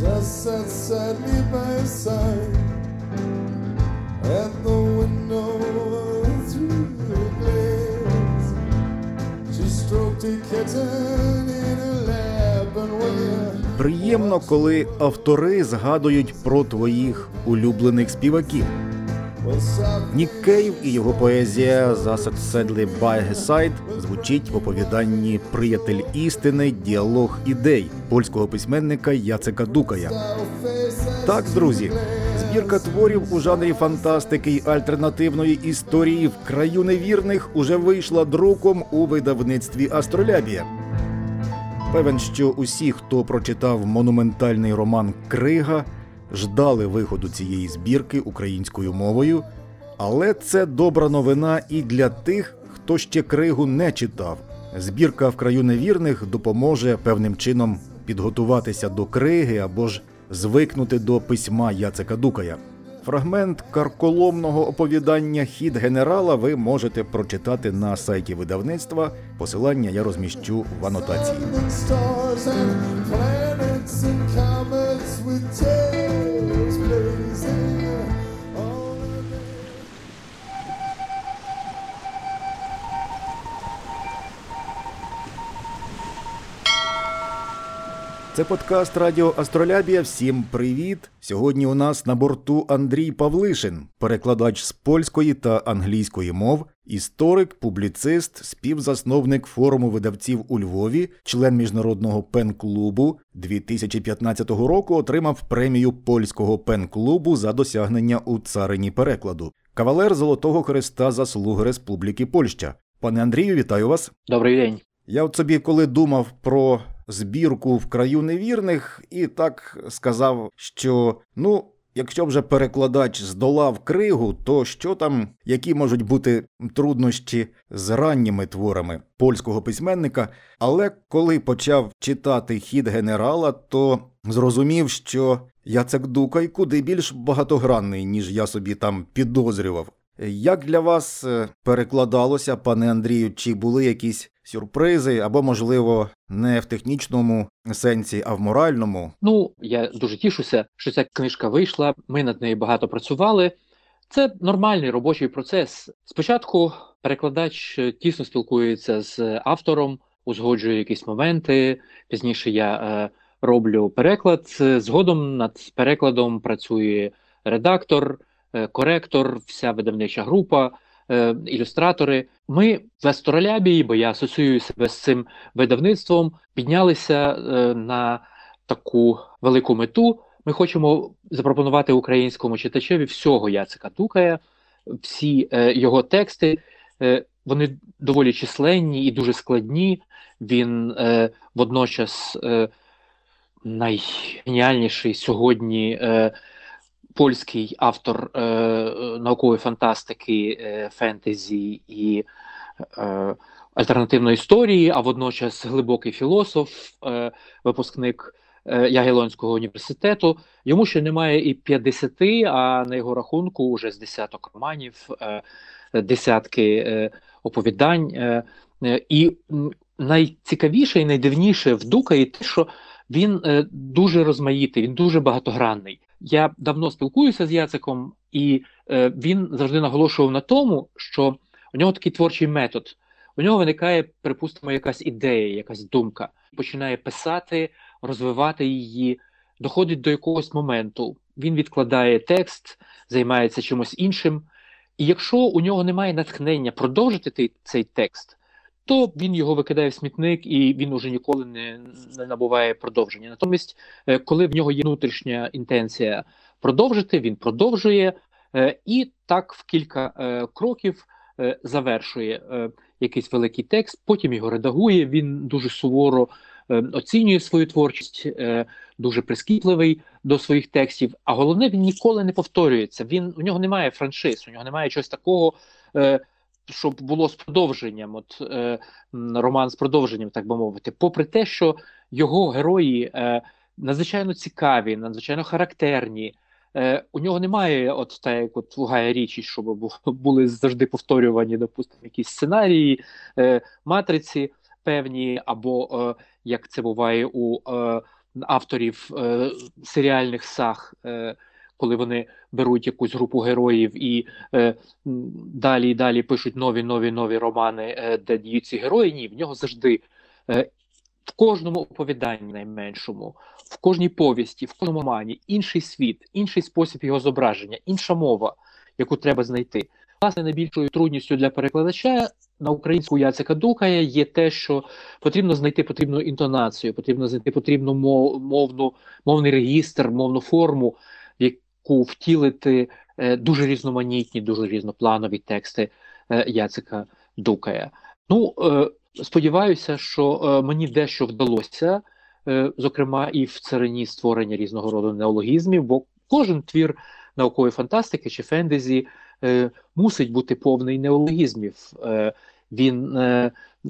just sat sadly by his side at the window through the glass. She stroked a kitten in her lap and when Приємно, коли автори згадують про твоїх улюблених співаків. Нік і його поезія «Засад His Side» звучить в оповіданні Приятель істини, діалог ідей польського письменника Яцека Дукая. Так, друзі, збірка творів у жанрі фантастики й альтернативної історії в краю невірних уже вийшла друком у видавництві Астролябія. Певен, що усі, хто прочитав монументальний роман Крига, ждали виходу цієї збірки українською мовою, але це добра новина і для тих, хто ще кригу не читав. Збірка в краю невірних допоможе певним чином підготуватися до криги або ж звикнути до письма Яцека Дукая. Фрагмент карколомного оповідання Хід генерала ви можете прочитати на сайті видавництва. Посилання я розміщу в анотації. Це подкаст Радіо Астролябія. Всім привіт! Сьогодні у нас на борту Андрій Павлишин, перекладач з польської та англійської мов, історик, публіцист, співзасновник форуму видавців у Львові, член міжнародного пен-клубу. 2015 року отримав премію польського пен-клубу за досягнення у царині перекладу. Кавалер Золотого Хреста заслуги Республіки Польща. Пане Андрію, вітаю вас. Добрий день. Я от собі, коли думав про збірку в краю невірних, і так сказав, що ну, якщо вже перекладач здолав кригу, то що там, які можуть бути труднощі з ранніми творами польського письменника. Але коли почав читати хід генерала, то зрозумів, що Яцек Дукай куди більш багатогранний, ніж я собі там підозрював. Як для вас е, перекладалося, пане Андрію, чи були якісь сюрпризи, або, можливо, не в технічному сенсі, а в моральному? Ну, я дуже тішуся, що ця книжка вийшла. Ми над нею багато працювали. Це нормальний робочий процес. Спочатку перекладач е, тісно спілкується з автором, узгоджує якісь моменти. Пізніше я е, роблю переклад. Е, Згодом над перекладом працює редактор, коректор, вся видавнича група, е, ілюстратори. Ми в Астролябії, бо я асоціюю себе з цим видавництвом, піднялися е, на таку велику мету. Ми хочемо запропонувати українському читачеві всього Яцика Тукая, всі е, його тексти. Е, вони доволі численні і дуже складні. Він е, водночас е, найгеніальніший сьогодні е, польський автор е, наукової фантастики, е, фентезі і е, альтернативної історії, а водночас глибокий філософ, е, випускник е, Ягелонського університету. Йому ще немає і 50, а на його рахунку вже з десяток романів, е, десятки е, оповідань. Е, е, і найцікавіше і найдивніше в Дукаї те, що він е, дуже розмаїтий, він дуже багатогранний. Я давно спілкуюся з Яциком, і е, він завжди наголошував на тому, що у нього такий творчий метод. У нього виникає, припустимо, якась ідея, якась думка. Починає писати, розвивати її, доходить до якогось моменту. Він відкладає текст, займається чимось іншим. І якщо у нього немає натхнення продовжити цей текст, то він його викидає в смітник і він уже ніколи не, не набуває продовження. Натомість, е, коли в нього є внутрішня інтенція продовжити, він продовжує е, і так в кілька е, кроків завершує якийсь великий текст, потім його редагує. Він дуже суворо оцінює свою творчість, дуже прискіпливий до своїх текстів. А головне, він ніколи не повторюється. Він у нього немає франшиз, у нього немає чогось такого. Щоб було з продовженням, от е, роман з продовженням, так би мовити, попри те, що його герої е, надзвичайно цікаві, надзвичайно характерні. Е, у нього немає, от так як от у Річі, щоб були завжди повторювані, допустимо, якісь сценарії, е, матриці певні, або е, як це буває у е, авторів е, серіальних саг, е, коли вони беруть якусь групу героїв і е, далі і далі пишуть нові нові нові романи, е, де діють ці герої. Ні, в нього завжди е, в кожному оповіданні найменшому, в кожній повісті, в кожному романі інший світ, інший спосіб його зображення, інша мова, яку треба знайти. Власне, найбільшою трудністю для перекладача на українську Яцека Дукая є те, що потрібно знайти потрібну інтонацію, потрібно знайти потрібну мовну, мовний регістр, мовну форму, яку втілити е, дуже різноманітні, дуже різнопланові тексти е, Яцека Дукая. Ну, е, сподіваюся, що мені дещо вдалося, зокрема, і в царині створення різного роду неологізмів, бо кожен твір наукової фантастики чи фентезі мусить бути повний неологізмів. Він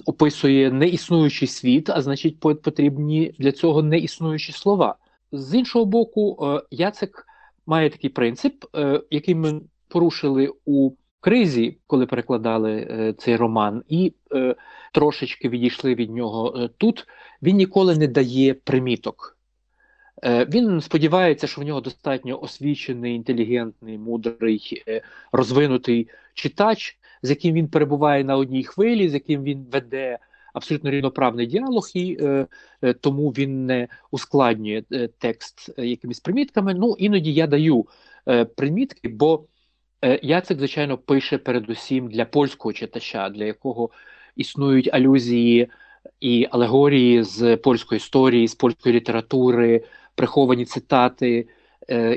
описує неіснуючий світ, а значить, потрібні для цього неіснуючі слова. З іншого боку, Яцек має такий принцип, е, який ми порушили у кризі, коли перекладали е, цей роман, і е, трошечки відійшли від нього тут. Він ніколи не дає приміток. Він сподівається, що в нього достатньо освічений, інтелігентний, мудрий, розвинутий читач, з яким він перебуває на одній хвилі, з яким він веде абсолютно рівноправний діалог, і е, е, тому він не ускладнює е, текст якимись примітками. Ну, іноді я даю примітки, бо Яцек, звичайно, пише передусім для польського читача, для якого існують алюзії і алегорії з польської історії, з польської літератури приховані цитати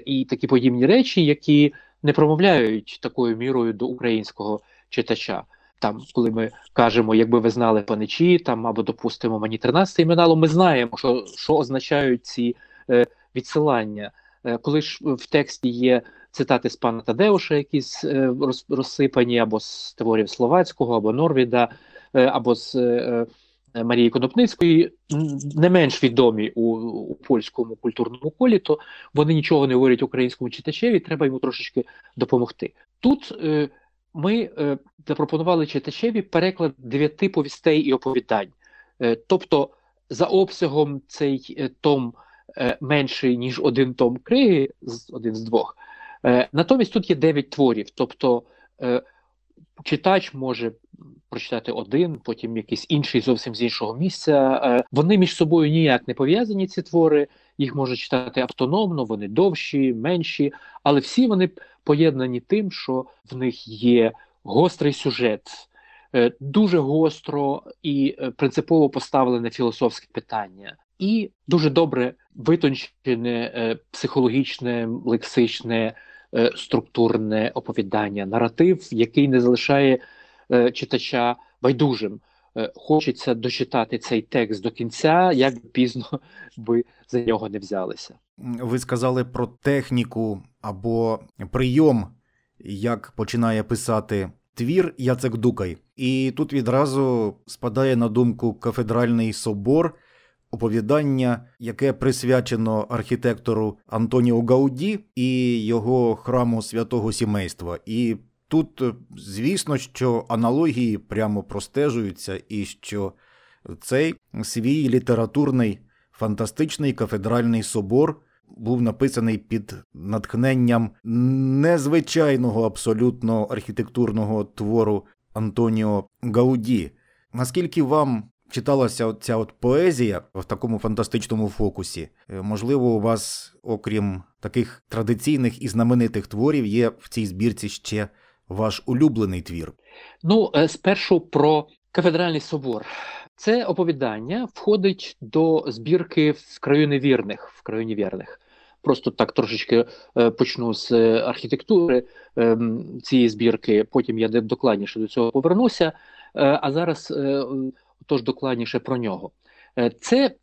і такі подібні речі, які не промовляють такою мірою до українського читача. Там, коли ми кажемо, якби ви знали паничі, там або допустимо мені 13 іменало, ми знаємо, що що означають ці е, відсилання. Е, коли ж в тексті є цитати з пана Тадеуша, якісь е, роз, розсипані, або з творів Словацького, або Норвіда, е, або з е, Е, Марії Конопницької не менш відомі у, у польському культурному колі, то вони нічого не говорять українському читачеві, треба йому трошечки допомогти. Тут ми е, запропонували читачеві переклад дев'яти повістей і оповідань. Е, тобто, за обсягом цей е, том е, менший, ніж один том криги, один з двох. Е, натомість тут є дев'ять творів. тобто е, читач може прочитати один, потім якийсь інший зовсім з іншого місця. Е, вони між собою ніяк не пов'язані. Ці твори їх можна читати автономно, вони довші, менші, але всі вони поєднані тим, що в них є гострий сюжет. Е, дуже гостро і е, принципово поставлене філософське питання, і дуже добре витончене психологічне, лексичне, структурне оповідання, наратив, який не залишає Е, читача байдужим. Е, хочеться дочитати цей текст до кінця, як пізно ви за нього не взялися. Ви сказали про техніку або прийом, як починає писати твір Яцек Дукай. І тут відразу спадає на думку кафедральний собор, оповідання, яке присвячено архітектору Антоніо Гауді і його храму святого сімейства. І Тут, е, звісно, що аналогії прямо простежуються, і що цей свій літературний фантастичний кафедральний собор був написаний під натхненням незвичайного абсолютно архітектурного твору Антоніо Гауді. Наскільки вам читалася ця от поезія в такому фантастичному фокусі? Е, можливо, у вас, окрім таких традиційних і знаменитих творів, є в цій збірці ще ваш улюблений твір? Ну, е, спершу про кафедральний собор. Це оповідання входить до збірки в краю невірних. В краю невірних. Просто так трошечки е, почну з архітектури е, цієї збірки. Потім я докладніше до цього повернуся. Е, а зараз е, тож докладніше про нього. Е, це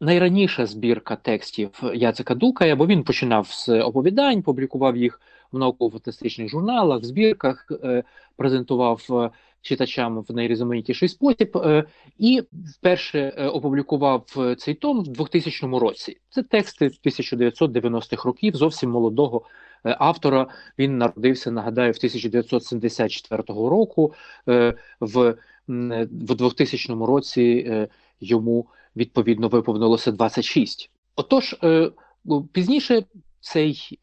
найраніша збірка текстів Яцека Дукая, бо він починав з оповідань, публікував їх в науково-фантастичних журналах, збірках, е, презентував е, читачам в найрізноманітніший спосіб, е, і вперше опублікував цей том в 2000 році. Це тексти 1990-х років, зовсім молодого автора. Він народився, нагадаю, в 1974 року. В в 2000 році йому відповідно виповнилося 26. Отож, пізніше цей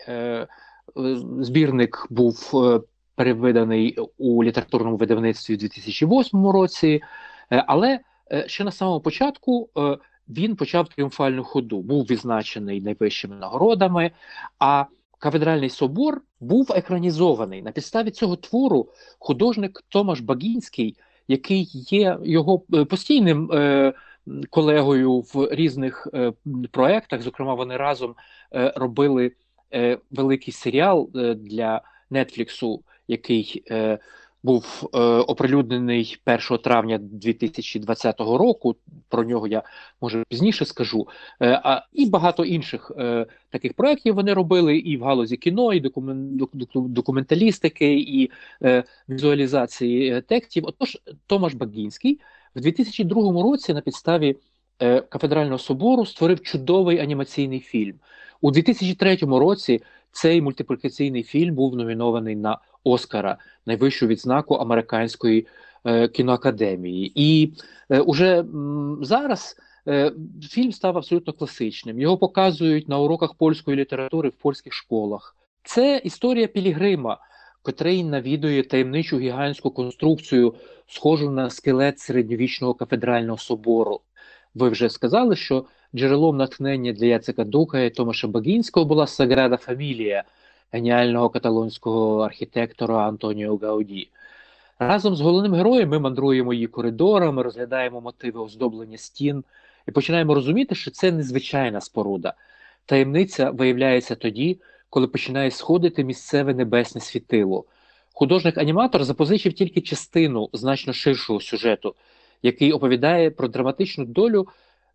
збірник був перевиданий у літературному видавництві у 2008 році, але ще на самому початку він почав тріумфальну ходу, був відзначений найвищими нагородами. А кафедральний собор був екранізований на підставі цього твору. Художник Томаш Багінський, який є його е, постійним е, колегою в різних е, проектах. Зокрема, вони разом е, робили е, великий серіал е, для Нетфліксу, який був е, оприлюднений 1 травня 2020 року. Про нього я може пізніше скажу. Е, а і багато інших е, таких проєктів вони робили і в галузі кіно, і докумен, документалістики, і е, візуалізації е, текстів. Отож, Томаш Багінський в 2002 році на підставі е, кафедрального собору створив чудовий анімаційний фільм у 2003 році. Цей мультиплікаційний фільм був номінований на Оскара, найвищу відзнаку американської е, кіноакадемії. І е, уже м, зараз е, фільм став абсолютно класичним. Його показують на уроках польської літератури в польських школах. Це історія Пілігрима, котрий навідує таємничу гігантську конструкцію, схожу на скелет середньовічного кафедрального собору. Ви вже сказали, що джерелом натхнення для Яцека Дука і Томаша Багінського була Саграда Фамілія геніального каталонського архітектора Антоніо Гауді. Разом з головним героєм ми мандруємо її коридорами, розглядаємо мотиви оздоблення стін і починаємо розуміти, що це незвичайна споруда. Таємниця виявляється тоді, коли починає сходити місцеве небесне світило. Художник-аніматор запозичив тільки частину значно ширшого сюжету, який оповідає про драматичну долю,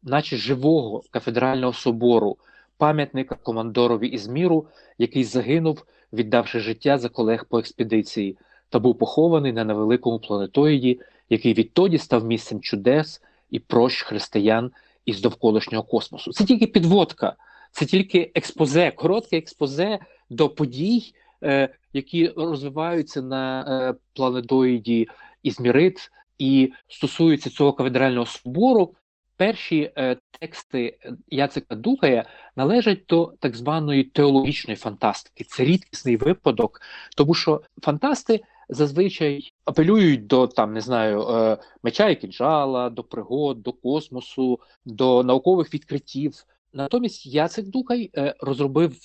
наче живого кафедрального собору, пам'ятника командорові Ізміру, який загинув, віддавши життя за колег по експедиції, та був похований на невеликому планетоїді, який відтоді став місцем чудес і прощ християн із довколишнього космосу. Це тільки підводка, це тільки експозе, коротке експозе до подій, е, які розвиваються на е, планетоїді Ізмірит і стосуються цього кафедрального собору перші е, тексти Яцика Духая належать до так званої теологічної фантастики. Це рідкісний випадок, тому що фантасти зазвичай апелюють до там, не знаю, е, меча і кінжала, до пригод, до космосу, до наукових відкриттів. Натомість Яцик Духай е, розробив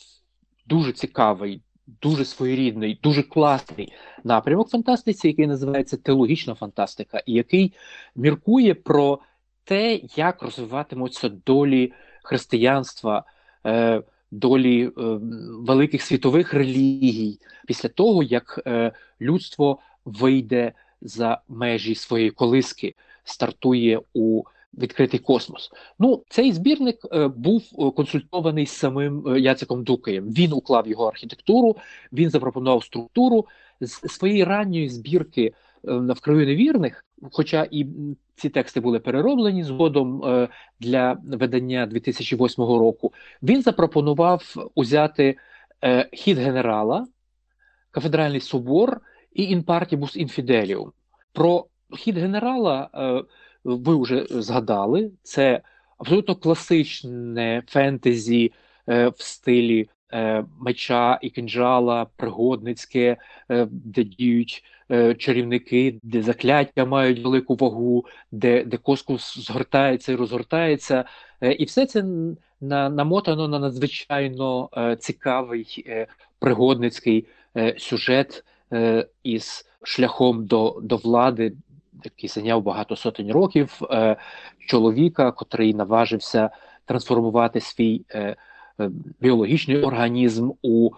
дуже цікавий. Дуже своєрідний, дуже класний напрямок фантастиці, який називається теологічна фантастика, і який міркує про те, як розвиватимуться долі християнства, е, долі е, великих світових релігій після того, як е, людство вийде за межі своєї колиски, стартує у відкритий космос. Ну, цей збірник е, був консультований з самим е, Яциком Дукаєм. Він уклав його архітектуру, він запропонував структуру з своєї ранньої збірки е, в краю невірних, хоча і ці тексти були перероблені згодом е, для видання 2008 року. Він запропонував узяти е, хід генерала, кафедральний собор і інпартібус інфіделіум. Про хід генерала е, ви вже згадали. Це абсолютно класичне фентезі в стилі меча і кинджала, пригодницьке, де діють Е, чарівники, де закляття мають велику вагу, де де космос згортається і розгортається. Е, і все це на, намотано на надзвичайно е, цікавий пригодницький сюжет із шляхом до, до влади. Який зайняв багато сотень років чоловіка, котрий наважився трансформувати свій біологічний організм у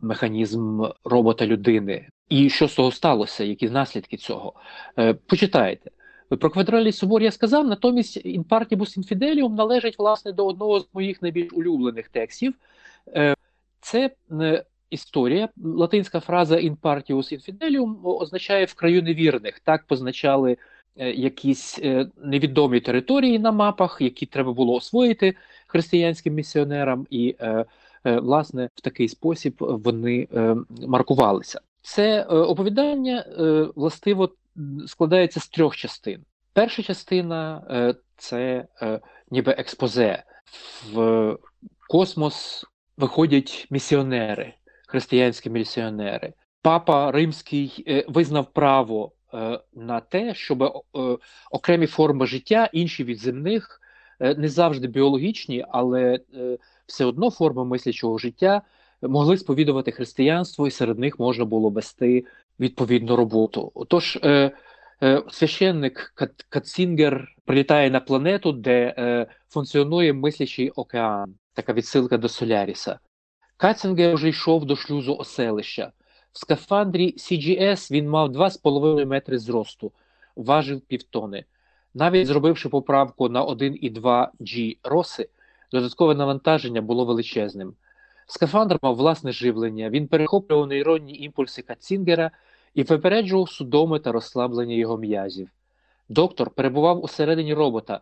механізм робота людини. І що з того сталося? Які наслідки цього? Е, Почитайте. Про квадральний собор я сказав, натомість інпартібус інфіделіум належить власне до одного з моїх найбільш улюблених текстів. Е, Це е, історія, латинська фраза інпартіус інфіделіум означає в краю невірних. Так позначали е, якісь е, невідомі території на мапах, які треба було освоїти християнським місіонерам, і е, власне в такий спосіб вони маркувалися. Це оповідання властиво складається з трьох частин. Перша частина це ніби експозе, в космос виходять місіонери, християнські місіонери. Папа Римський е, визнав право е, на те, щоб е, окремі форми життя, інші від земних, не завжди біологічні, але все одно форми мислячого життя могли сповідувати християнство, і серед них можна було вести відповідну роботу. Отож, священник Катцінгер прилітає на планету, де функціонує мислячий океан, така відсилка до Соляріса. Катцінгер вже йшов до шлюзу оселища. В скафандрі CGS він мав 2,5 метри зросту, важив півтони. Навіть зробивши поправку на 1,2 G роси, додаткове навантаження було величезним. Скафандр мав власне живлення, він перехоплював нейронні імпульси Катцінгера і випереджував судоми та розслаблення його м'язів. Доктор перебував усередині робота,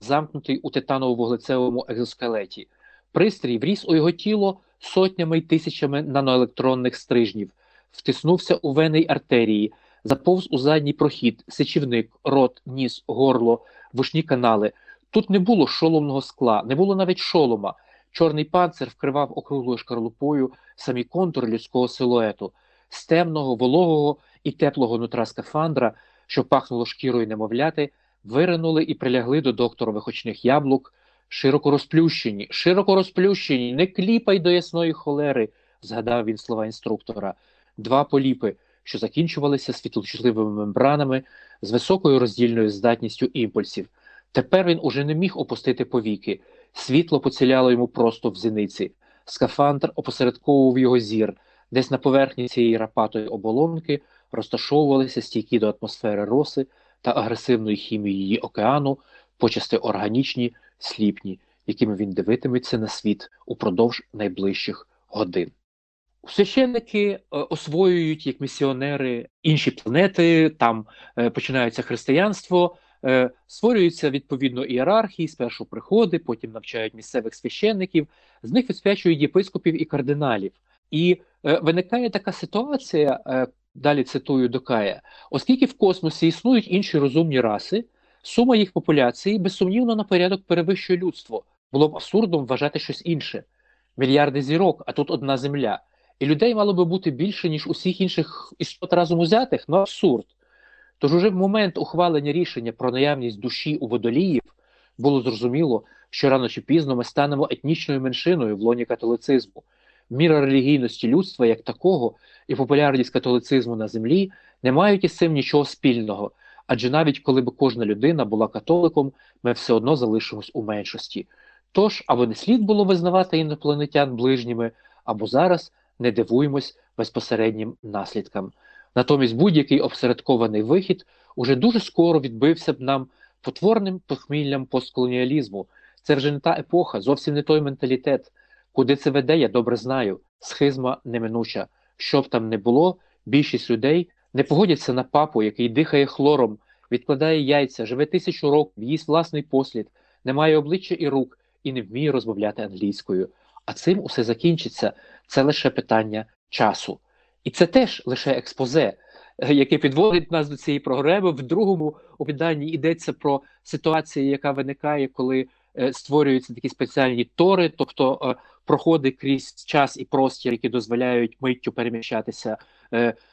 замкнутий у титаново-вуглецевому екзоскелеті. Пристрій вріс у його тіло сотнями й тисячами наноелектронних стрижнів втиснувся у вени й артерії, заповз у задній прохід, сечівник, рот, ніс, горло, вушні канали. Тут не було шоломного скла, не було навіть шолома. Чорний панцир вкривав округлою шкарлупою самі контури людського силуету, з темного, вологого і теплого нутра скафандра, що пахнуло шкірою немовляти, виринули і прилягли до докторових очних яблук, широко розплющені, широко розплющені, не кліпай до ясної холери, згадав він слова інструктора два поліпи, що закінчувалися світлочутливими мембранами з високою роздільною здатністю імпульсів. Тепер він уже не міг опустити повіки, світло поціляло йому просто в зіниці. Скафандр опосередковував його зір, десь на поверхні цієї рапатої оболонки розташовувалися стійкі до атмосфери роси та агресивної хімії її океану, почасти органічні, сліпні, якими він дивитиметься на світ упродовж найближчих годин. Священники е, освоюють як місіонери інші планети, там е, починається християнство, е, створюються відповідно ієрархії, спершу приходи, потім навчають місцевих священників, з них відсвячують єпископів і кардиналів. І виникає така ситуація, далі цитую Докая, оскільки в космосі існують інші розумні раси, сума їх популяції безсумнівно на порядок перевищує людство. Було б абсурдом вважати щось інше. Мільярди зірок, а тут одна земля. І людей мало би бути більше, ніж усіх інших істот разом узятих, ну абсурд. Тож уже в момент ухвалення рішення про наявність душі у водоліїв було зрозуміло, що рано чи пізно ми станемо етнічною меншиною в лоні католицизму. Міра релігійності людства як такого і популярність католицизму на землі не мають із цим нічого спільного, адже навіть коли б кожна людина була католиком, ми все одно залишимось у меншості. Тож або не слід було визнавати інопланетян ближніми, або зараз не дивуємось безпосереднім наслідкам. Натомість будь-який обсередкований вихід уже дуже скоро відбився б нам потворним похміллям постколоніалізму. Це вже не та епоха, зовсім не той менталітет. Куди це веде, я добре знаю. Схизма неминуча. Що б там не було, більшість людей не погодяться на папу, який дихає хлором, відкладає яйця, живе тисячу років, їсть власний послід, не має обличчя і рук і не вміє розмовляти англійською. А цим усе закінчиться це лише питання часу. І це теж лише експозе, е, яке підводить нас до цієї програми. В другому опитанні йдеться про ситуацію, яка виникає, коли е, створюються такі спеціальні тори, тобто е, проходи крізь час і простір, які дозволяють миттю переміщатися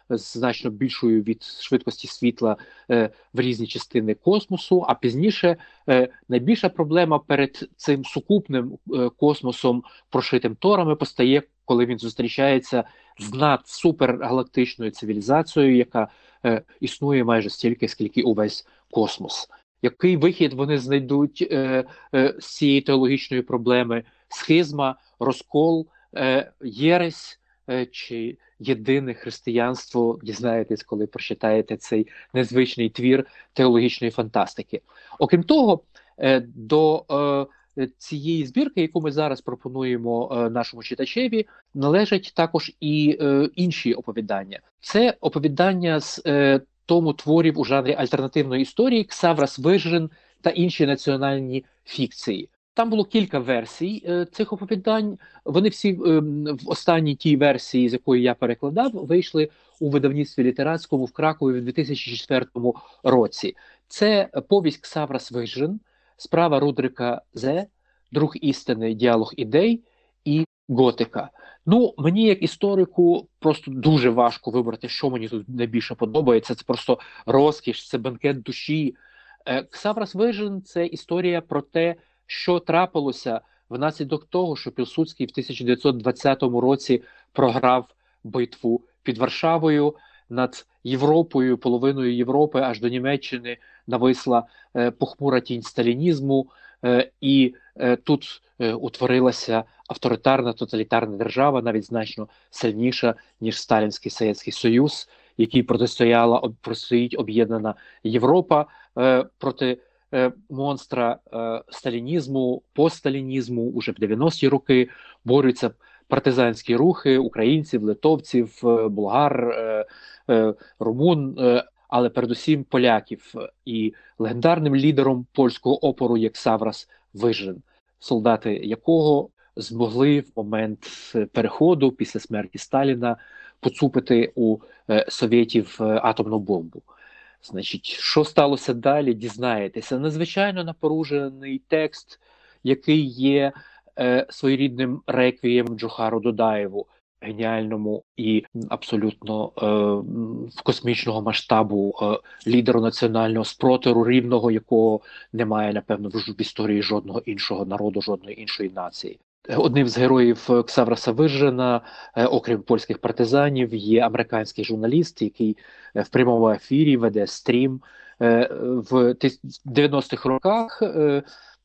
значно більшою від швидкості світла е, в різні частини космосу. А пізніше е, найбільша проблема перед цим сукупним е, космосом, прошитим торами, постає, коли він зустрічається з надсупергалактичною цивілізацією, яка е, існує майже стільки, скільки увесь космос. Який вихід вони знайдуть е, е, з цієї теологічної проблеми? Схизма, розкол, е, єресь е, чи єдине християнство, дізнаєтесь, коли прочитаєте цей незвичний твір теологічної фантастики. Окрім того, е, до е, цієї збірки, яку ми зараз пропонуємо е, нашому читачеві, належать також і е, інші оповідання. Це оповідання з е, тому творів у жанрі альтернативної історії Ксаврас Вижрин та інші національні фікції. Там було кілька версій е, цих оповідань. Вони всі е, в останній тій версії, з якої я перекладав, вийшли у видавництві літератському в Кракові в 2004 році. Це повість Ксаврас Вижрин, справа Рудрика Зе, друг істини, діалог ідей і готика. Ну, мені як історику просто дуже важко вибрати, що мені тут найбільше подобається. Це просто розкіш, це бенкет душі. Е, Ксаврас Вижен це історія про те, що трапилося внаслідок того, що Пілсудський в 1920 році програв битву під Варшавою над Європою, половиною Європи, аж до Німеччини нависла е, похмура тінь сталінізму, е, і е, тут утворилася авторитарна тоталітарна держава, навіть значно сильніша ніж Сталінський Совєтський Союз, який протистояла протистоїть об'єднана Європа проти монстра е, сталінізму, постсталінізму уже в 90-ті роки борються партизанські рухи українців, литовців, е, болгар, е, е, румун, е, але передусім поляків. І легендарним лідером польського опору є Ксаврас Вижен, солдати якого змогли в момент переходу після смерті Сталіна поцупити у е, совєтів е, атомну бомбу. Значить, що сталося далі? Дізнаєтеся. Надзвичайно напоружений текст, який є е, своєрідним реквієм Джохару Додаєву, геніальному і абсолютно е, в космічного масштабу е, лідеру національного спротиву, рівного якого немає, напевно, в історії жодного іншого народу, жодної іншої нації. Одним з героїв Ксавраса Вижена, е, окрім польських партизанів, є американський журналіст, який е, в прямому ефірі веде стрім е, в 90-х роках.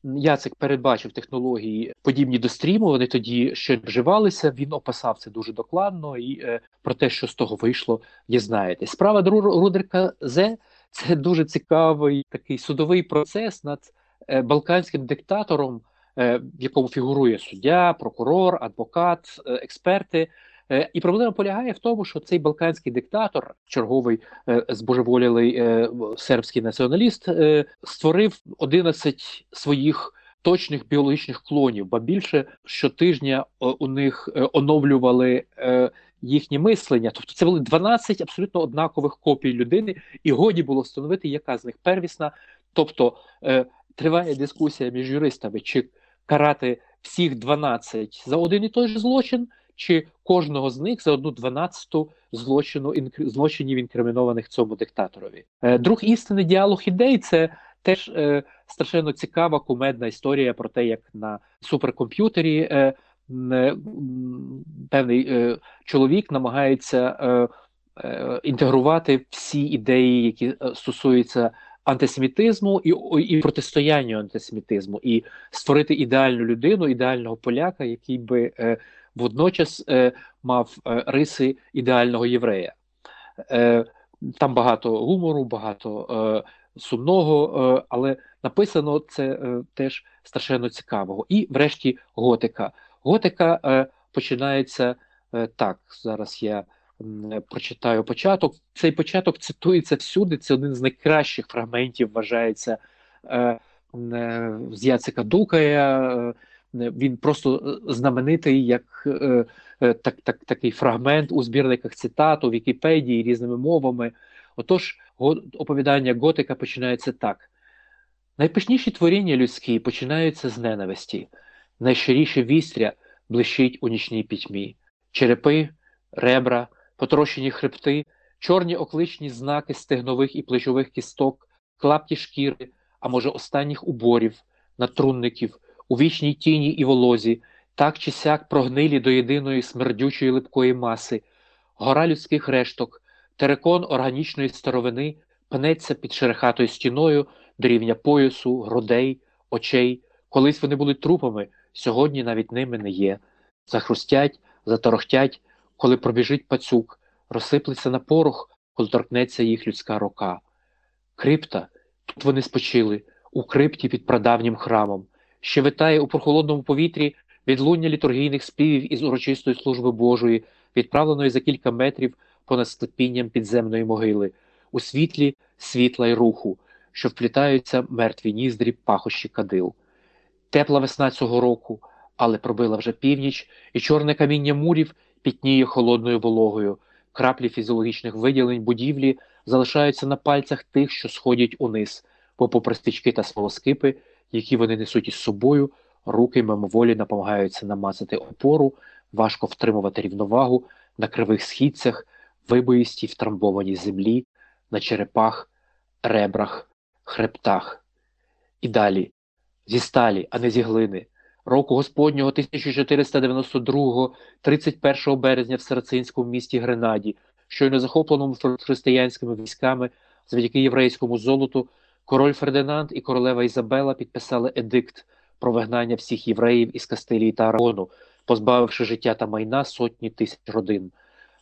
Яцик передбачив технології подібні до стріму. Вони тоді ще вживалися. Він описав це дуже докладно, і е, про те, що з того вийшло, дізнаєтесь. Справа Рудерка З це дуже цікавий такий судовий процес над е, балканським диктатором, е, в якому фігурує суддя, прокурор, адвокат, е, експерти. Е, і проблема полягає в тому, що цей балканський диктатор, черговий е, збожеволілий е, сербський націоналіст, створив 11 своїх точних біологічних клонів, ба більше щотижня у них оновлювали їхнє мислення. Тобто це були 12 абсолютно однакових копій людини, і годі було встановити, яка з них первісна. Тобто триває дискусія між юристами, чи карати всіх 12 за один і той же злочин чи кожного з них за одну дванадцяту злочину злочинів інкримінованих цьому диктаторові. Е, друг істини діалог ідей це теж е, страшенно цікава кумедна історія про те, як на суперкомп'ютері е, е, певний е, чоловік намагається е, інтегрувати всі ідеї, які стосуються. Антисемітизму і і протистоянню антисемітизму, і створити ідеальну людину, ідеального поляка, який би е, водночас е, мав е, риси ідеального єврея. Е, Там багато гумору, багато е, сумного, е, але написано це е, теж страшенно цікавого. І, врешті, готика. Готика починається так. Зараз я. Прочитаю початок. Цей початок цитується всюди. Це один з найкращих фрагментів, вважається е, е, з Яцика Дукая, е, він просто е, знаменитий як е, е, так, так, такий фрагмент у збірниках цитат у Вікіпедії різними мовами. Отож, оповідання Готика починається так: найпишніші творіння людські починаються з ненависті, найщиріше вістря блищить у нічній пітьмі, черепи, ребра, потрощені хребти, чорні окличні знаки стегнових і плечових кісток, клапті шкіри, а може, останніх уборів, натрунників у вічній тіні і волозі, так чи сяк прогнилі до єдиної смердючої липкої маси, гора людських решток, терекон органічної старовини пнеться під шерехатою стіною до рівня поясу, грудей, очей. Колись вони були трупами, сьогодні навіть ними не є. Захрустять, заторохтять, коли пробіжить пацюк, розсиплеться на порох, коли торкнеться їх людська рука. Крипта, тут вони спочили, у крипті під прадавнім храмом що витає у прохолодному повітрі відлуння літургійних співів із урочистої служби Божої, відправленої за кілька метрів понад склепінням підземної могили, у світлі світла й руху, що вплітаються мертві ніздрі пахощі кадил. Тепла весна цього року, але пробила вже північ, і чорне каміння мурів пітніє холодною вологою. Краплі фізіологічних виділень будівлі залишаються на пальцях тих, що сходять униз, попри стички та смолоскипи які вони несуть із собою, руки мимоволі намагаються намацати опору, важко втримувати рівновагу на кривих східцях, вибоїстій втрамбованій землі, на черепах, ребрах, хребтах. І далі зі сталі, а не зі глини. Року Господнього 1492, 31 березня в Сарацинському місті Гренаді, щойно захопленому християнськими військами завдяки єврейському золоту, король Фердинанд і королева Ізабела підписали едикт про вигнання всіх євреїв із Кастилії та Арагону, позбавивши життя та майна сотні тисяч родин.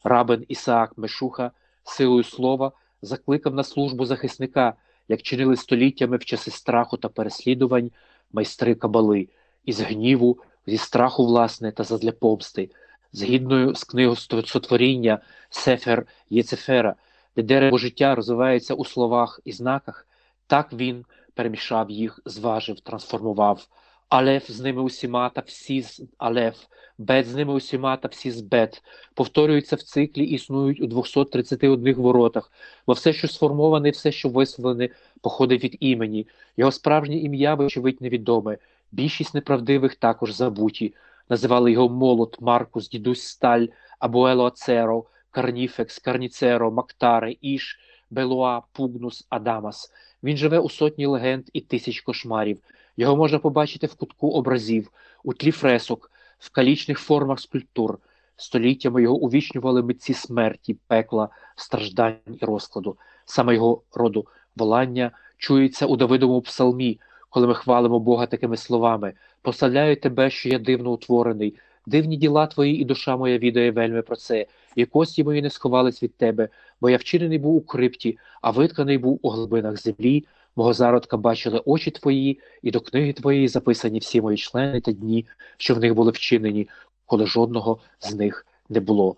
Рабин Ісаак Мешуха силою слова закликав на службу захисника, як чинили століттями в часи страху та переслідувань майстри кабали, із гніву, зі страху, власне, та задля помсти, згідною з книгою сотворіння Сефер Єцефера, де дерево життя розвивається у словах і знаках, так він перемішав їх, зважив, трансформував. Алеф з ними усіма та всі з Алеф, бет з ними усіма та всі з бет, повторюються в циклі існують у 231 воротах, бо все, що сформоване, все, що висловлене, походить від імені. Його справжнє ім'я, вочевидь, невідоме. Більшість неправдивих також забуті. Називали його Молот, Маркус, Дідусь Сталь, Абуело Ацеро, Карніфекс, Карніцеро, Мактаре, Іш, Белуа, Пугнус, Адамас. Він живе у сотні легенд і тисяч кошмарів. Його можна побачити в кутку образів, у тлі фресок, в калічних формах скульптур. Століттями його увічнювали митці смерті, пекла, страждань і розкладу. Саме його роду волання чується у Давидовому псалмі, коли ми хвалимо Бога такими словами: Поставляю тебе, що я дивно утворений, дивні діла твої, і душа моя відає вельми про це, і кості мої не сховались від тебе, бо я вчинений був у крипті, а витканий був у глибинах землі. Мого зародка бачили очі твої, і до книги твоєї записані всі мої члени та дні, що в них були вчинені, коли жодного з них не було.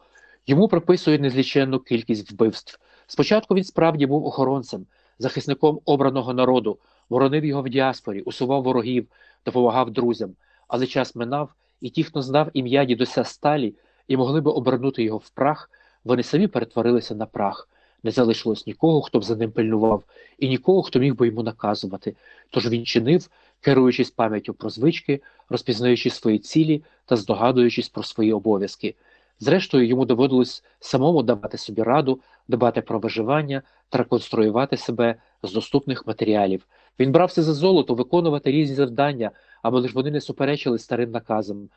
Йому приписують незліченну кількість вбивств. Спочатку він справді був охоронцем, захисником обраного народу, воронив його в діаспорі, усував ворогів, допомагав друзям. Але час минав, і ті, хто знав ім'я дідуся Сталі і могли би обернути його в прах, вони самі перетворилися на прах. Не залишилось нікого, хто б за ним пильнував, і нікого, хто міг би йому наказувати. Тож він чинив, керуючись пам'яттю про звички, розпізнаючи свої цілі та здогадуючись про свої обов'язки. Зрештою, йому доводилось самому давати собі раду, дбати про виживання та реконструювати себе з доступних матеріалів. Він брався за золото виконувати різні завдання, аби лише вони не суперечили старим наказам.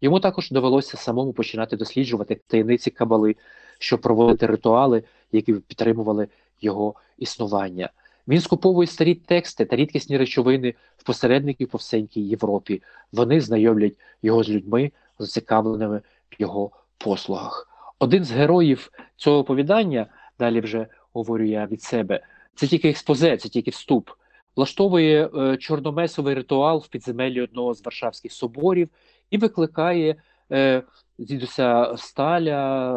Йому також довелося самому починати досліджувати таємниці кабали, щоб проводити ритуали, які підтримували його існування. Він скуповує старі тексти та рідкісні речовини в посередників по всенькій Європі. Вони знайомлять його з людьми, зацікавленими в його послугах. Один з героїв цього оповідання, далі вже говорю я від себе, це тільки експозе, це тільки вступ. Влаштовує е, чорномесовий ритуал в підземеллі одного з Варшавських соборів і викликає е, дідуся Сталя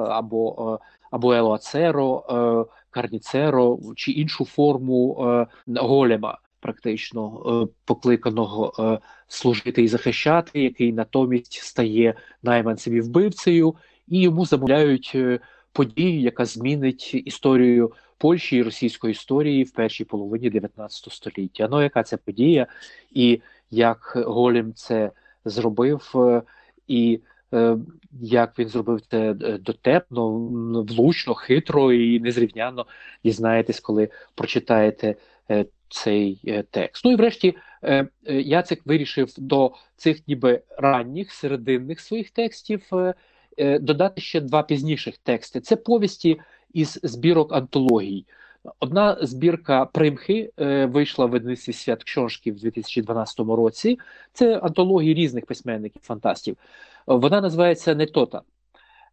або е, або Елоацеро, е, Карніцеро чи іншу форму е, голема, практично е, покликаного е, служити і захищати, який натомість стає найманцем і вбивцею, і йому замовляють е, подію, яка змінить історію Польщі і російської історії в першій половині 19 століття. Ну, яка це подія, і як Голем це зробив, е, і е, як він зробив це дотепно, влучно, хитро і незрівняно дізнаєтесь, коли прочитаєте цей текст. Ну і врешті Яцек вирішив до цих ніби ранніх серединних своїх текстів Е, додати ще два пізніших тексти. Це повісті із збірок антологій. Одна збірка примхи е, вийшла в видавництві свят Кшоншки в 2012 році. Це антології різних письменників, фантастів. Вона називається Нетота.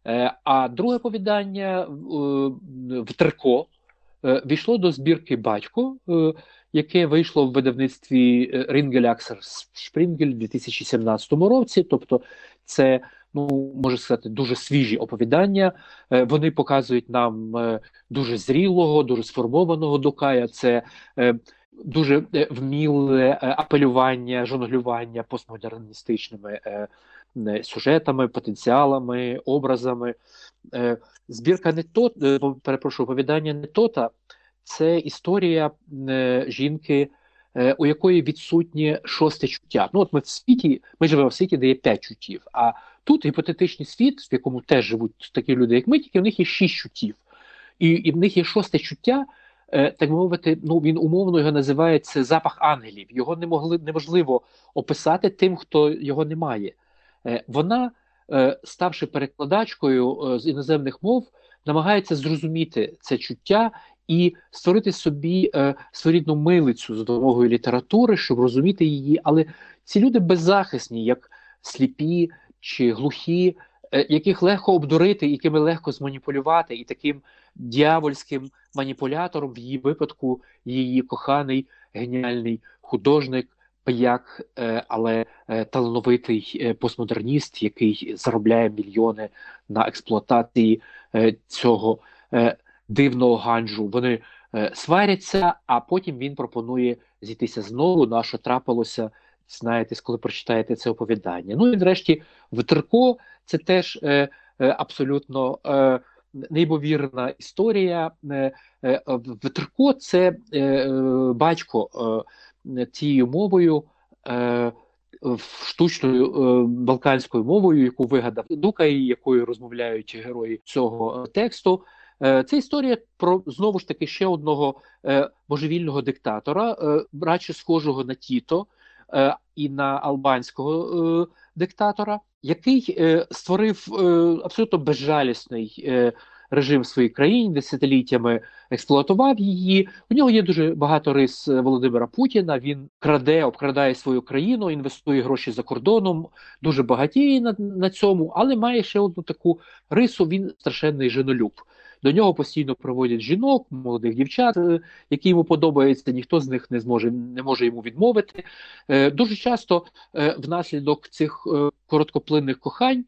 Е, а друге повідання в Терко війшло до збірки Батько, яке вийшло в видавництві Рінгеляксер Шпрінгель в 2017 році. Тобто, це ну можу сказати, дуже свіжі оповідання. Е, вони показують нам е, дуже зрілого, дуже сформованого Дукая. Це е, дуже вміле апелювання, жонглювання постмодерністичними сюжетами, потенціалами, образами. Збірка не то, перепрошую, оповідання не тота. Це історія жінки у якої відсутнє шосте чуття. Ну от ми в світі, ми живемо в світі, де є п'ять чуттів. А тут гіпотетичний світ, в якому теж живуть такі люди, як ми, тільки в них є шість чуттів, і і в них є шосте чуття. Е, так мовити, ну він умовно його називається запах ангелів. Його не могли неможливо описати тим, хто його не має. Е, вона, е, ставши перекладачкою з іноземних мов, намагається зрозуміти це чуття і створити собі своєрідну милицю з допомогою літератури, щоб розуміти її. Але ці люди беззахисні, як сліпі чи глухі, яких легко обдурити, якими легко зманіпулювати, і таким дьявольським маніпулятором в її випадку її коханий геніальний художник, пияк, е, але е, талановитий е, постмодерніст, який заробляє мільйони на експлуатації цього дивного ганджу. Вони сваряться, а потім він пропонує зійтися знову. На що трапилося, знаєте, коли прочитаєте це оповідання. Ну і врешті в Терко це теж абсолютно неймовірна історія. Е, е, Ветерко це е, батько цією мовою. Штучною балканською мовою, яку вигадав Дука, і якою розмовляють герої цього тексту, це історія про знову ж таки ще одного божевільного диктатора, радше схожого на Тіто і на албанського диктатора, який е, створив е, абсолютно безжалісний е, режим в своїй країні, десятиліттями експлуатував її. У нього є дуже багато рис Володимира Путіна. Він краде, обкрадає свою країну, інвестує гроші за кордоном, дуже багатіє на, на цьому, але має ще одну таку рису. Він страшенний женолюб. До нього постійно проводять жінок, молодих дівчат, е, які йому подобаються, ніхто з них не зможе не може йому відмовити. Е, дуже часто е, внаслідок цих короткоплинних кохань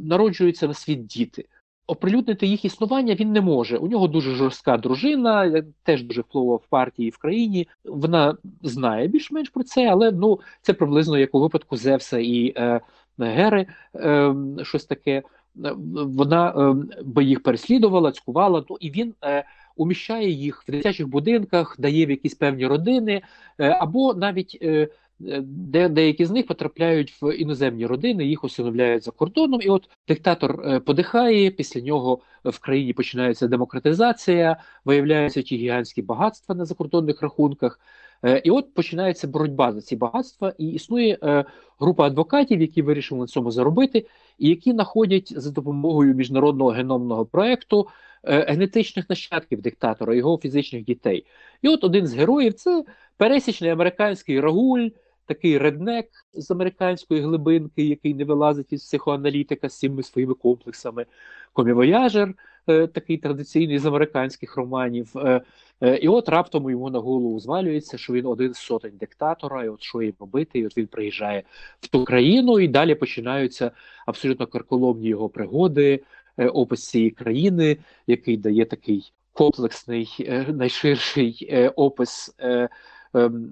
народжуються на світ діти. Оприлюднити їх існування він не може. У нього дуже жорстка дружина, теж дуже впливова в партії в країні. Вона знає більш-менш про це, але ну це приблизно як у випадку Зевса і е, Гери, е, щось таке. Е, вона е, би їх переслідувала, цькувала. Ну і він е, уміщає їх в дитячих будинках, дає в якісь певні родини, або навіть де деякі з них потрапляють в іноземні родини, їх усиновляють за кордоном. І от диктатор подихає. Після нього в країні починається демократизація, виявляються ті гігантські багатства на закордонних рахунках. І от починається боротьба за ці багатства, і існує група адвокатів, які вирішили на цьому заробити, і які знаходять за допомогою міжнародного геномного проекту е, генетичних нащадків диктатора, його фізичних дітей. І от один з героїв це пересічний американський рагуль, такий реднек з американської глибинки, який не вилазить із психоаналітика з цими своїми комплексами, комівояжер, е, такий традиційний з американських романів. Е, Е, і от раптом йому на голову звалюється, що він один з сотень диктатора, і от що їм робити, і от він приїжджає в ту країну, і далі починаються абсолютно карколомні його пригоди, е, опис цієї країни, який дає такий комплексний, е, найширший опис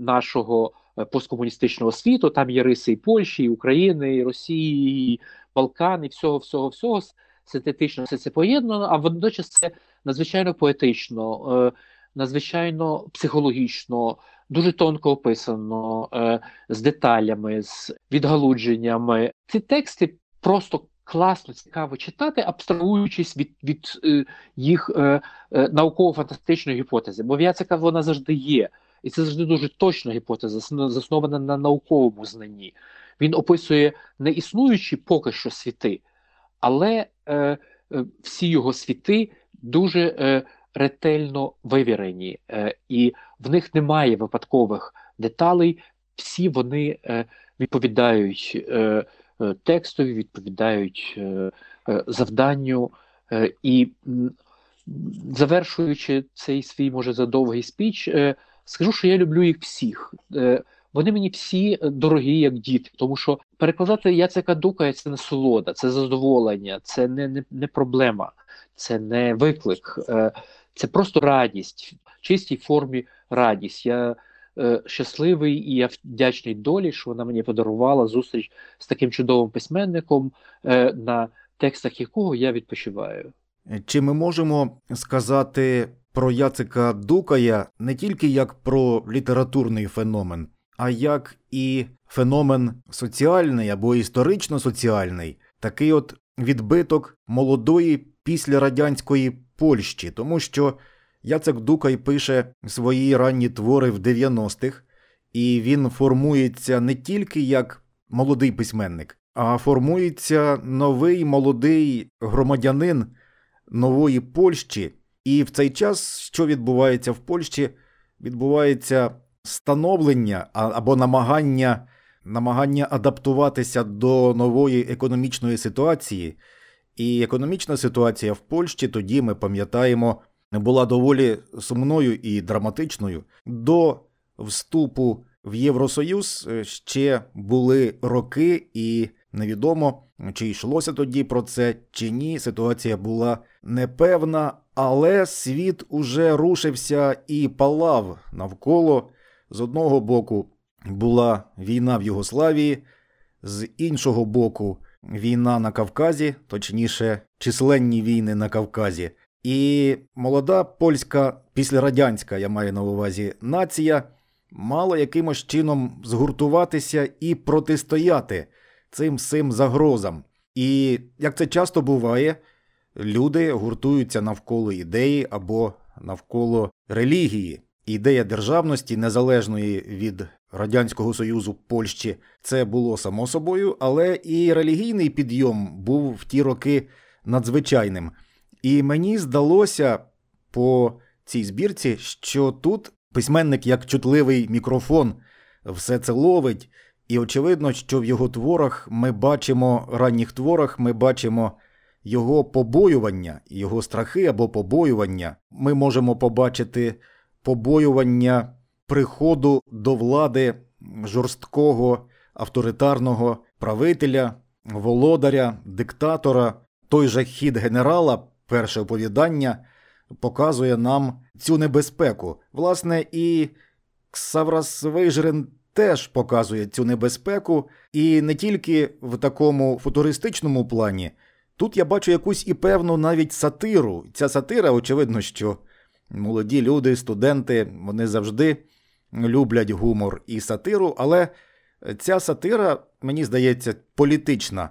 нашого посткомуністичного світу. Там є риси і Польщі, і України, і Росії, і Балкан, і всього, всього, всього синтетично все це поєднано, а водночас це надзвичайно поетично надзвичайно психологічно, дуже тонко описано, е, з деталями, з відгалудженнями. Ці тексти просто класно цікаво читати, абстрагуючись від від е, їх е, е, науково-фантастичної гіпотези. Бо В'яцика вона завжди є. І це завжди дуже точна гіпотеза, заснована на науковому знанні. Він описує не існуючі поки що світи, але е, е, всі його світи дуже е, ретельно вивірені, е, і в них немає випадкових деталей. Всі вони е, відповідають е, текстові, відповідають завданню. І завершуючи цей свій, може, задовгий спіч, скажу, що я люблю їх всіх. Вони мені всі дорогі, як діти, тому що перекладати Яцека Дука це не солода, це задоволення, це не не, не проблема, це не виклик. Це просто радість, в чистій формі радість. Я е, щасливий і я вдячний долі, що вона мені подарувала зустріч з таким чудовим письменником, е, на текстах якого я відпочиваю. Чи ми можемо сказати про Яцика Дукая не тільки як про літературний феномен, а як і феномен соціальний або історично-соціальний, такий от відбиток молодої післярадянської Польщі, тому що Яцек Дукай пише свої ранні твори в 90-х, і він формується не тільки як молодий письменник, а формується новий молодий громадянин нової Польщі. І в цей час, що відбувається в Польщі, відбувається становлення або намагання намагання адаптуватися до нової економічної ситуації. І економічна ситуація в Польщі тоді ми пам'ятаємо була доволі сумною і драматичною. До вступу в Євросоюз е, ще були роки, і невідомо, чи йшлося тоді про це, чи ні. Ситуація була непевна, але світ уже рушився і палав навколо. З одного боку була війна в Югославії, з іншого боку, війна на Кавказі, точніше, численні війни на Кавказі. І молода польська післярадянська, я маю на увазі, нація мала якимось чином згуртуватися і протистояти цим всім загрозам. І як це часто буває, люди гуртуються навколо ідеї або навколо релігії. Ідея державності, незалежної від Радянського Союзу Польщі, це було само собою, але і релігійний підйом був в ті роки надзвичайним. І мені здалося по цій збірці, що тут письменник як чутливий мікрофон все це ловить, і очевидно, що в його творах ми бачимо ранніх творах, ми бачимо його побоювання, його страхи або побоювання. Ми можемо побачити побоювання приходу до влади жорсткого авторитарного правителя, володаря, диктатора. Той же хід генерала перше оповідання показує нам цю небезпеку. Власне, і Ксаврас Вейжрен теж показує цю небезпеку, і не тільки в такому футуристичному плані. Тут я бачу якусь і певну навіть сатиру. Ця сатира, очевидно, що молоді люди, студенти, вони завжди люблять гумор і сатиру, але ця сатира, мені здається, політична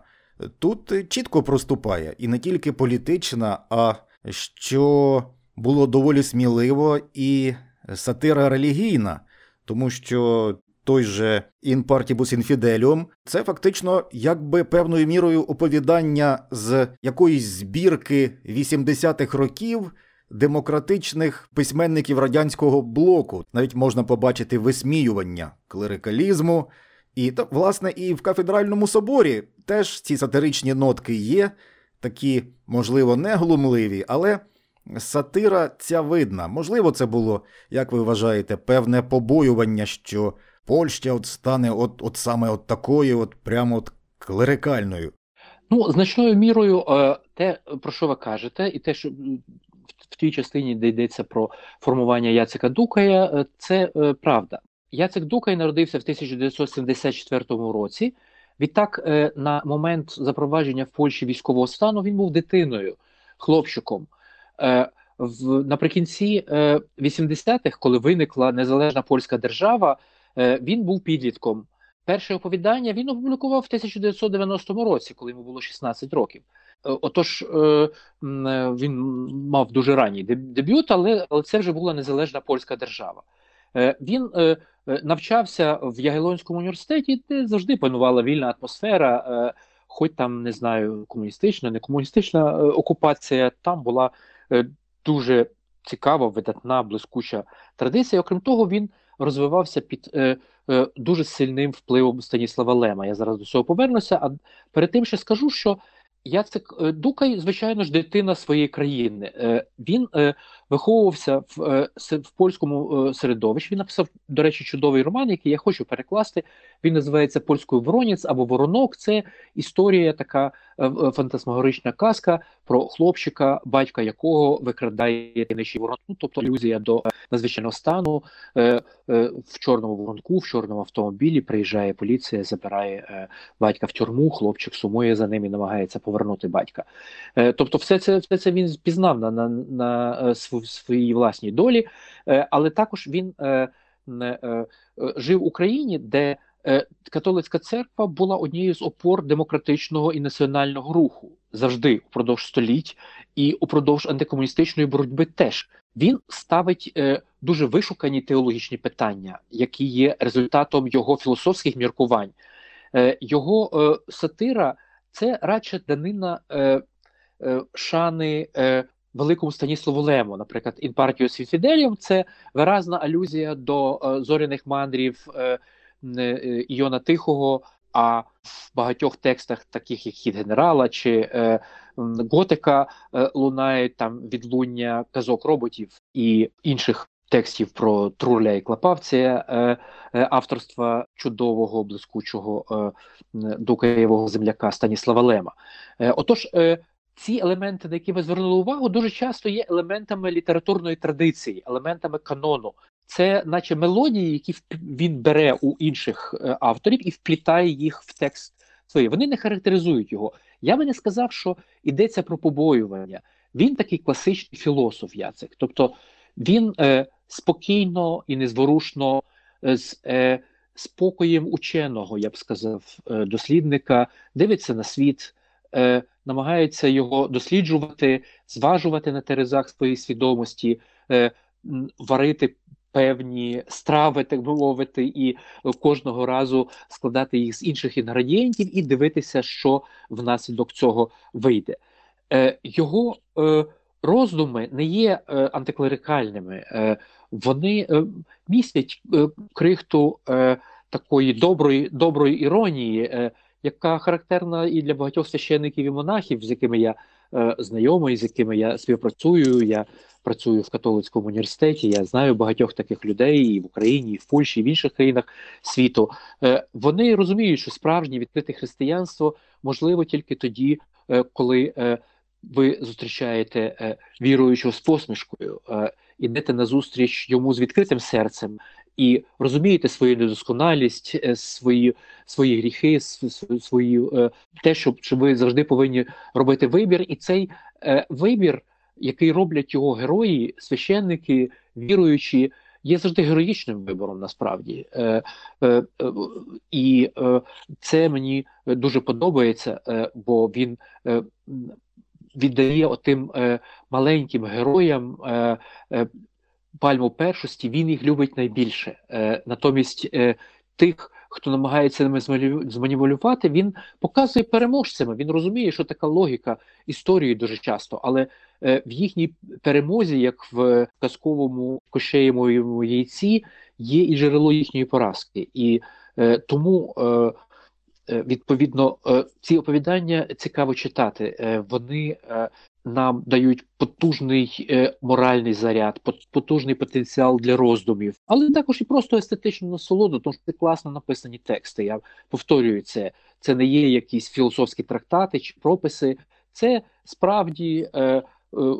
тут чітко проступає і не тільки політична, а що було доволі сміливо і сатира релігійна, тому що той же «In partibus infidelium» – це фактично якби певною мірою оповідання з якоїсь збірки 80-х років. Демократичних письменників радянського блоку навіть можна побачити висміювання клерикалізму, і власне і в кафедральному соборі теж ці сатиричні нотки є, такі, можливо, не глумливі, але сатира ця видна. Можливо, це було, як ви вважаєте, певне побоювання, що Польща от стане от от саме от такою, от прямо от клерикальною. Ну, значною мірою, е, те, про що ви кажете, і те, що тій частині, де йдеться про формування Яцика Дукая, е, це е, правда. Яцек Дукай народився в 1974 році. Відтак, е, на момент запровадження в Польщі військового стану він був дитиною, хлопчиком. Е, в наприкінці 80-х, е, коли виникла незалежна польська держава, він був підлітком. Перше оповідання він опублікував в 1990 році, коли йому було 16 років. Отож, він мав дуже ранній дебют, але це вже була незалежна польська держава. Він Е, навчався в Ягелонському університеті, де завжди панувала вільна атмосфера, е, хоч там не знаю, комуністична, не комуністична е, окупація, там була дуже цікава, видатна, блискуча традиція. Окрім того, він розвивався під дуже сильним впливом Станіслава Лема. Я зараз до цього повернуся. А перед тим ще скажу, що Яцек е, Дукай, звичайно ж, дитина своєї країни. Е, він е, виховувався в в польському середовищі. Він написав, до речі, чудовий роман, який я хочу перекласти. Він називається Польською Воронець або Воронок. Це історія, така фантасмагорична казка про хлопчика, батька якого викрадає таємничий воронку, ну, тобто алюзія до е, надзвичайного стану е, е, в чорному воронку, в чорному автомобілі приїжджає поліція, забирає е, батька в тюрму. Хлопчик сумує за ним і намагається повернути батька. Е, тобто, все це все це він пізнав на на, на е, своїй власній долі, е, але також він е, е, жив в Україні, де католицька церква була однією з опор демократичного і національного руху завжди упродовж століть і упродовж антикомуністичної боротьби теж він ставить е, дуже вишукані теологічні питання, які є результатом його філософських міркувань. Е, Його е, сатира це радше данина е, е, шани. Е, Великому Станіславу Лему, наприклад, «Інпартіо Фіделіум» – це виразна алюзія до е, зоряних мандрів е, Е, Іона Тихого, а в багатьох текстах, таких як хід генерала чи е, готика, е, лунають там відлуння казок роботів і інших текстів про Труля і Клапавція, е, е, авторства чудового блискучого е, Дукаєвого земляка Станіслава Лема. Е, отож, е, ці елементи, на які ви звернули увагу, дуже часто є елементами літературної традиції, елементами канону це, наче мелодії, які він бере у інших е, авторів і вплітає їх в текст свої. Вони не характеризують його. Я би не сказав, що йдеться про побоювання. Він такий класичний філософ, Яцек. Тобто він е, спокійно і незворушно е, з е, спокоєм ученого, я б сказав, е, дослідника, дивиться на світ, е, намагається його досліджувати, зважувати на терезах своєї свідомості, варити певні страви, так би мовити, і кожного разу складати їх з інших інгредієнтів і дивитися, що внаслідок цього вийде. Е, Його е, роздуми не є е, антиклерикальними, е, вони е, містять е, крихту е, такої доброї доброї іронії, е, яка характерна і для багатьох священників і монахів, з якими я е, знайомий, з якими я співпрацюю. Я працюю в католицькому університеті. Я знаю багатьох таких людей і в Україні, і в Польщі, і в інших країнах світу. Е, вони розуміють, що справжнє відкрите християнство можливо тільки тоді, е, коли е, ви зустрічаєте віруючого з посмішкою, ідете на зустріч йому з відкритим серцем. І розумієте свою недосконалість, свої свої гріхи, свої те, що, що ви завжди повинні робити вибір, і цей вибір який роблять його герої, священники, віруючі, є завжди героїчним вибором насправді. Е, е, е, І е, це мені дуже подобається, е, бо він е, віддає отим е, маленьким героям. Е, е, Пальму першості він їх любить найбільше. Е, Натомість е, тих, хто намагається ними зманіпулювати, він показує переможцями. Він розуміє, що така логіка історії дуже часто, але Е, в їхній перемозі, як в казковому кошеємовому яйці, є і джерело їхньої поразки. І е, тому, е, відповідно, е, ці оповідання цікаво читати. Е, вони нам дають потужний моральний заряд, потужний потенціал для роздумів, але також і просто естетичну насолоду, тому що це класно написані тексти. Я повторюю це. Це не є якісь філософські трактати чи прописи, це справді. Е,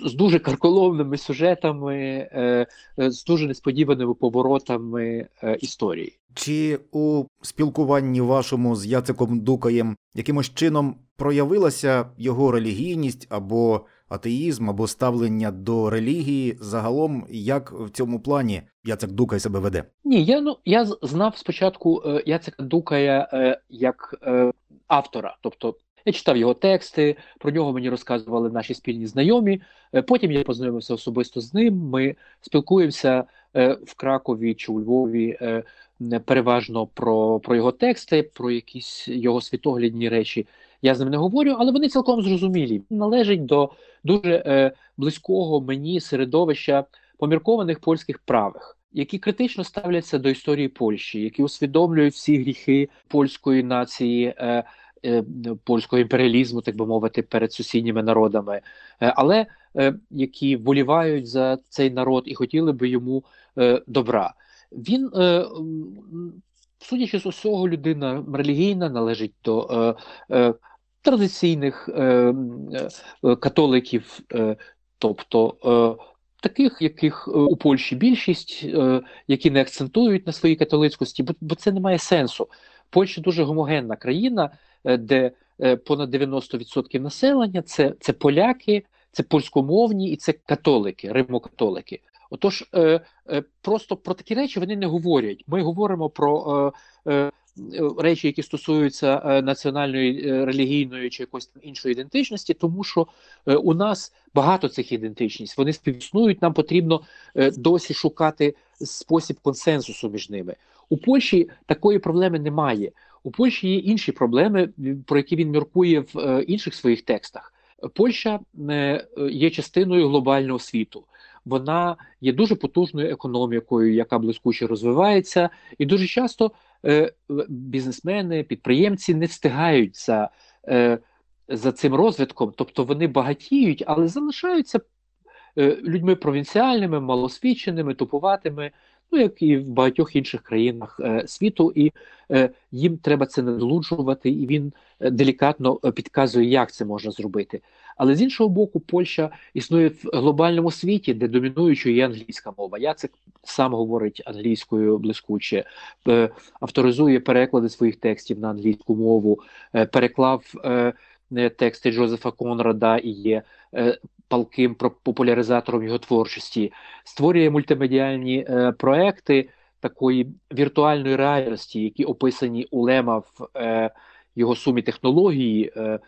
з дуже карколовними сюжетами, е, е, з дуже несподіваними поворотами історії. Чи у спілкуванні вашому з Яциком Дукаєм якимось чином проявилася його релігійність або атеїзм, або ставлення до релігії загалом, як в цьому плані Яцек Дукай себе веде? Ні, я ну я знав спочатку Яцека Дукая як автора, тобто я читав його тексти, про нього мені розказували наші спільні знайомі. Е, потім я познайомився особисто з ним. Ми спілкуємося е, в Кракові чи у Львові е, переважно про, про його тексти, про якісь його світоглядні речі. Я з ним не говорю, але вони цілком зрозумілі. Належить до дуже близького мені середовища поміркованих польських правих. Які критично ставляться до історії Польщі, які усвідомлюють всі гріхи польської нації, польського імперіалізму, так би мовити, перед сусідніми народами, е, але е, які вболівають за цей народ і хотіли би йому добра. Він, судячи з усього, людина релігійна належить до традиційних е, е, католиків, е, тобто е, таких, яких у Польщі більшість, е, які не акцентують на своїй католицькості, бо, бо це не має сенсу. Польща дуже гомогенна країна, е, де е, понад 90% населення це, це поляки, це польськомовні і це католики, римокатолики. Отож, е, просто про такі речі вони не говорять. Ми говоримо про речі, які стосуються національної релігійної чи якоїсь іншої ідентичності, тому що у нас багато цих ідентичностей, вони співіснують. Нам потрібно досі шукати спосіб консенсусу між ними. У Польщі такої проблеми немає. У Польщі є інші проблеми, про які він міркує в е, інших своїх текстах. Польща е, є частиною глобального світу. Вона є дуже потужною економікою, яка блискуче розвивається, і дуже часто е, бізнесмени, підприємці не встигають за, за цим розвитком, тобто вони багатіють, але залишаються людьми провінціальними, малосвідченими, тупуватими ну як і в багатьох інших країнах е, світу, і е, їм треба це надолуджувати, і він е, делікатно підказує, як це можна зробити. Але з іншого боку, Польща існує в глобальному світі, де домінуючою є англійська мова. Яцек сам говорить англійською блискуче, авторизує переклади своїх текстів на англійську мову, переклав. Тексти Джозефа Конрада і є палким популяризатором його творчості, створює мультимедіальні е, проекти такої віртуальної реальності, які описані у Лема в е, його сумі технології, е,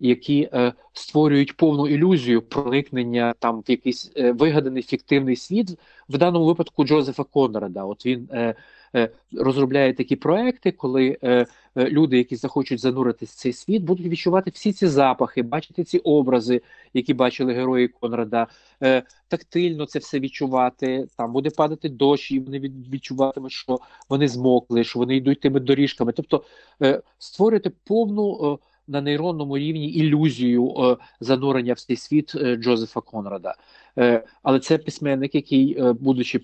які е, створюють повну ілюзію проникнення там в якийсь е, вигаданий фіктивний світ, в даному випадку Джозефа Конрада. От він е, е, розробляє такі проекти, коли е, Е, люди, які захочуть зануритись в цей світ, будуть відчувати всі ці запахи, бачити ці образи, які бачили герої Конрада, е, тактильно це все відчувати. Там буде падати дощ, і вони відчуватимуть, що вони змокли, що вони йдуть тими доріжками. Тобто е, створити повну. На нейронному рівні ілюзію е, занурення в цей світ е, Джозефа Конрада, е, але це письменник, який, будучи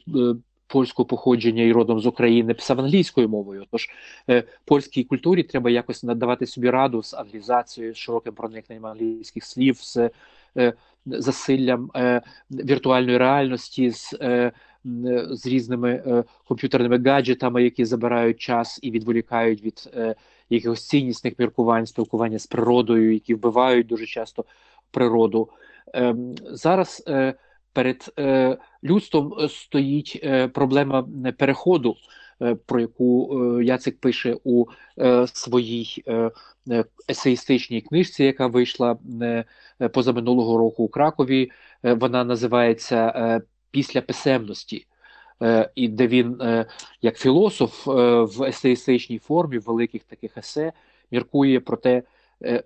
польського походження і родом з України писав англійською мовою. Тож е, польській культурі треба якось надавати собі раду з англізацією, з широким проникненням англійських слів, з е, засиллям е, віртуальної реальності. з е, з різними е, комп'ютерними гаджетами, які забирають час і відволікають від е, якихось ціннісних міркувань, спілкування з природою, які вбивають дуже часто природу. Е, зараз е, перед е, людством е, стоїть е, проблема переходу, е, про яку Яцик пише у своїй есеїстичній книжці, яка вийшла позаминулого року у Кракові. Вона називається Після писемності. І де він, як філософ в есеїстичній формі, в великих таких есе, міркує про те,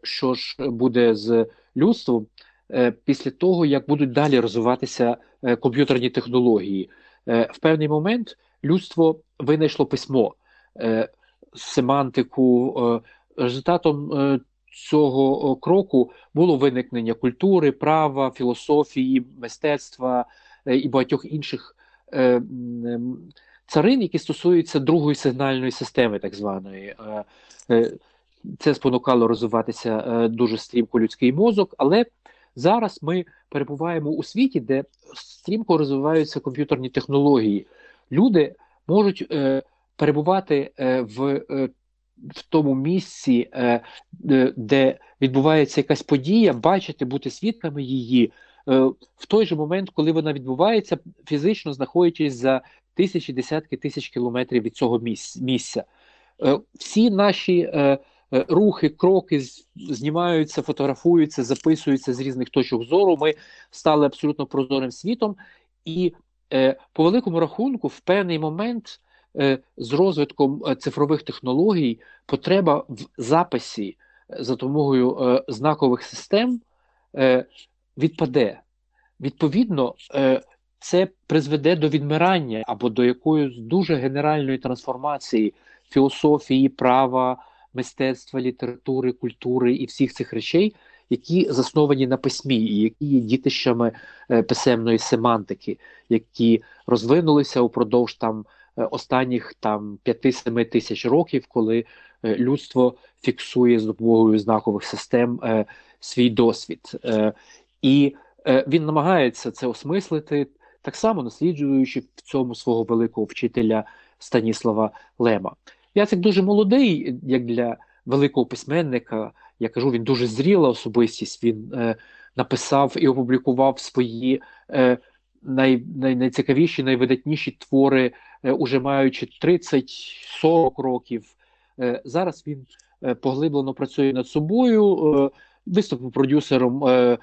що ж буде з людством, Е, після того, як будуть далі розвиватися е, комп'ютерні технології. Е, в певний момент людство винайшло письмо, семантику. Результатом цього кроку було виникнення культури, права, філософії, мистецтва і багатьох інших царин, які стосуються другої сигнальної системи, так званої. Це спонукало розвиватися дуже стрімко людський мозок, але Зараз ми перебуваємо у світі, де стрімко розвиваються комп'ютерні технології. Люди можуть е, перебувати е, в е, в тому місці, е, де відбувається якась подія, бачити, бути свідками її е, в той же момент, коли вона відбувається, фізично знаходячись за тисячі десятки тисяч кілометрів від цього місця. Е, всі наші е, Е, рухи, кроки знімаються, фотографуються, записуються з різних точок зору. Ми стали абсолютно прозорим світом, і е, по великому рахунку, в певний момент е, з розвитком цифрових технологій потреба в записі за допомогою знакових систем відпаде. Відповідно, це призведе до відмирання або до якоїсь дуже генеральної трансформації філософії, права мистецтва, літератури, культури і всіх цих речей, які засновані на письмі, і які є дітищами е, писемної семантики, які розвинулися упродовж там е, останніх там 5-7 тисяч років, коли людство фіксує з допомогою знакових систем свій досвід, і він намагається це осмислити так само насліджуючи в цьому свого великого вчителя Станіслава Лема. Яцик дуже молодий, як для великого письменника. Я кажу, він дуже зріла особистість. Він е, написав і опублікував свої е, най, най, найцікавіші, найвидатніші твори, е, уже маючи 30-40 років. Е, Зараз він е, поглиблено працює над собою, е, виступив продюсером е, е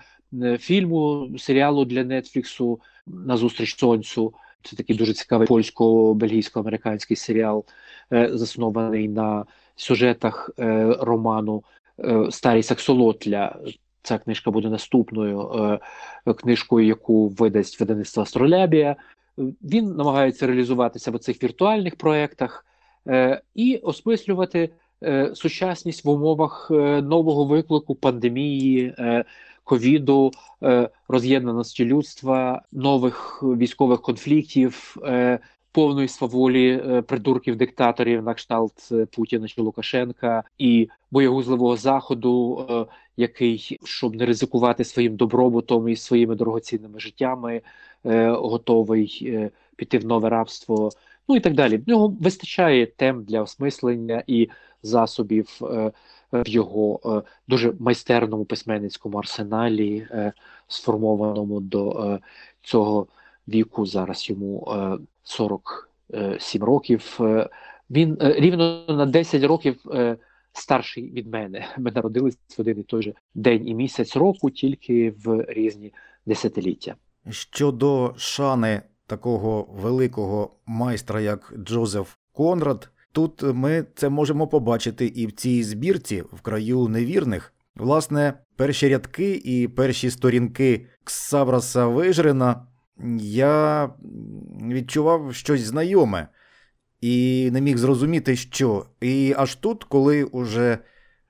фільму, серіалу для Нетфліксу Назустріч Сонцю. Це такий дуже цікавий польсько-бельгійсько-американський серіал, е, заснований на сюжетах е, роману е, Старий Саксолотля. Ця книжка буде наступною е, книжкою, яку видасть видавництво Астролябія. Він намагається реалізуватися в цих віртуальних проєктах е, і осмислювати е, сучасність в умовах е, нового виклику пандемії, е, ковіду, е, роз'єднаності людства, нових військових конфліктів, е, повної сваволі е, придурків диктаторів на кшталт Путіна чи Лукашенка і боєгузливого заходу, який щоб не ризикувати своїм добробутом і своїми дорогоцінними життями, готовий піти в нове рабство. Ну і так далі. В нього вистачає тем для осмислення і засобів в його е, дуже майстерному письменницькому арсеналі, е, сформованому до е, цього віку. Зараз йому 47 років. Він рівно на 10 років старший від мене. Ми народились в один і той же день і місяць року, тільки в різні десятиліття. Щодо шани такого великого майстра, як Джозеф Конрад. Тут ми це можемо побачити і в цій збірці в краю невірних. Власне, перші рядки і перші сторінки Ксавраса Вижрина я відчував щось знайоме і не міг зрозуміти, що. І аж тут, коли уже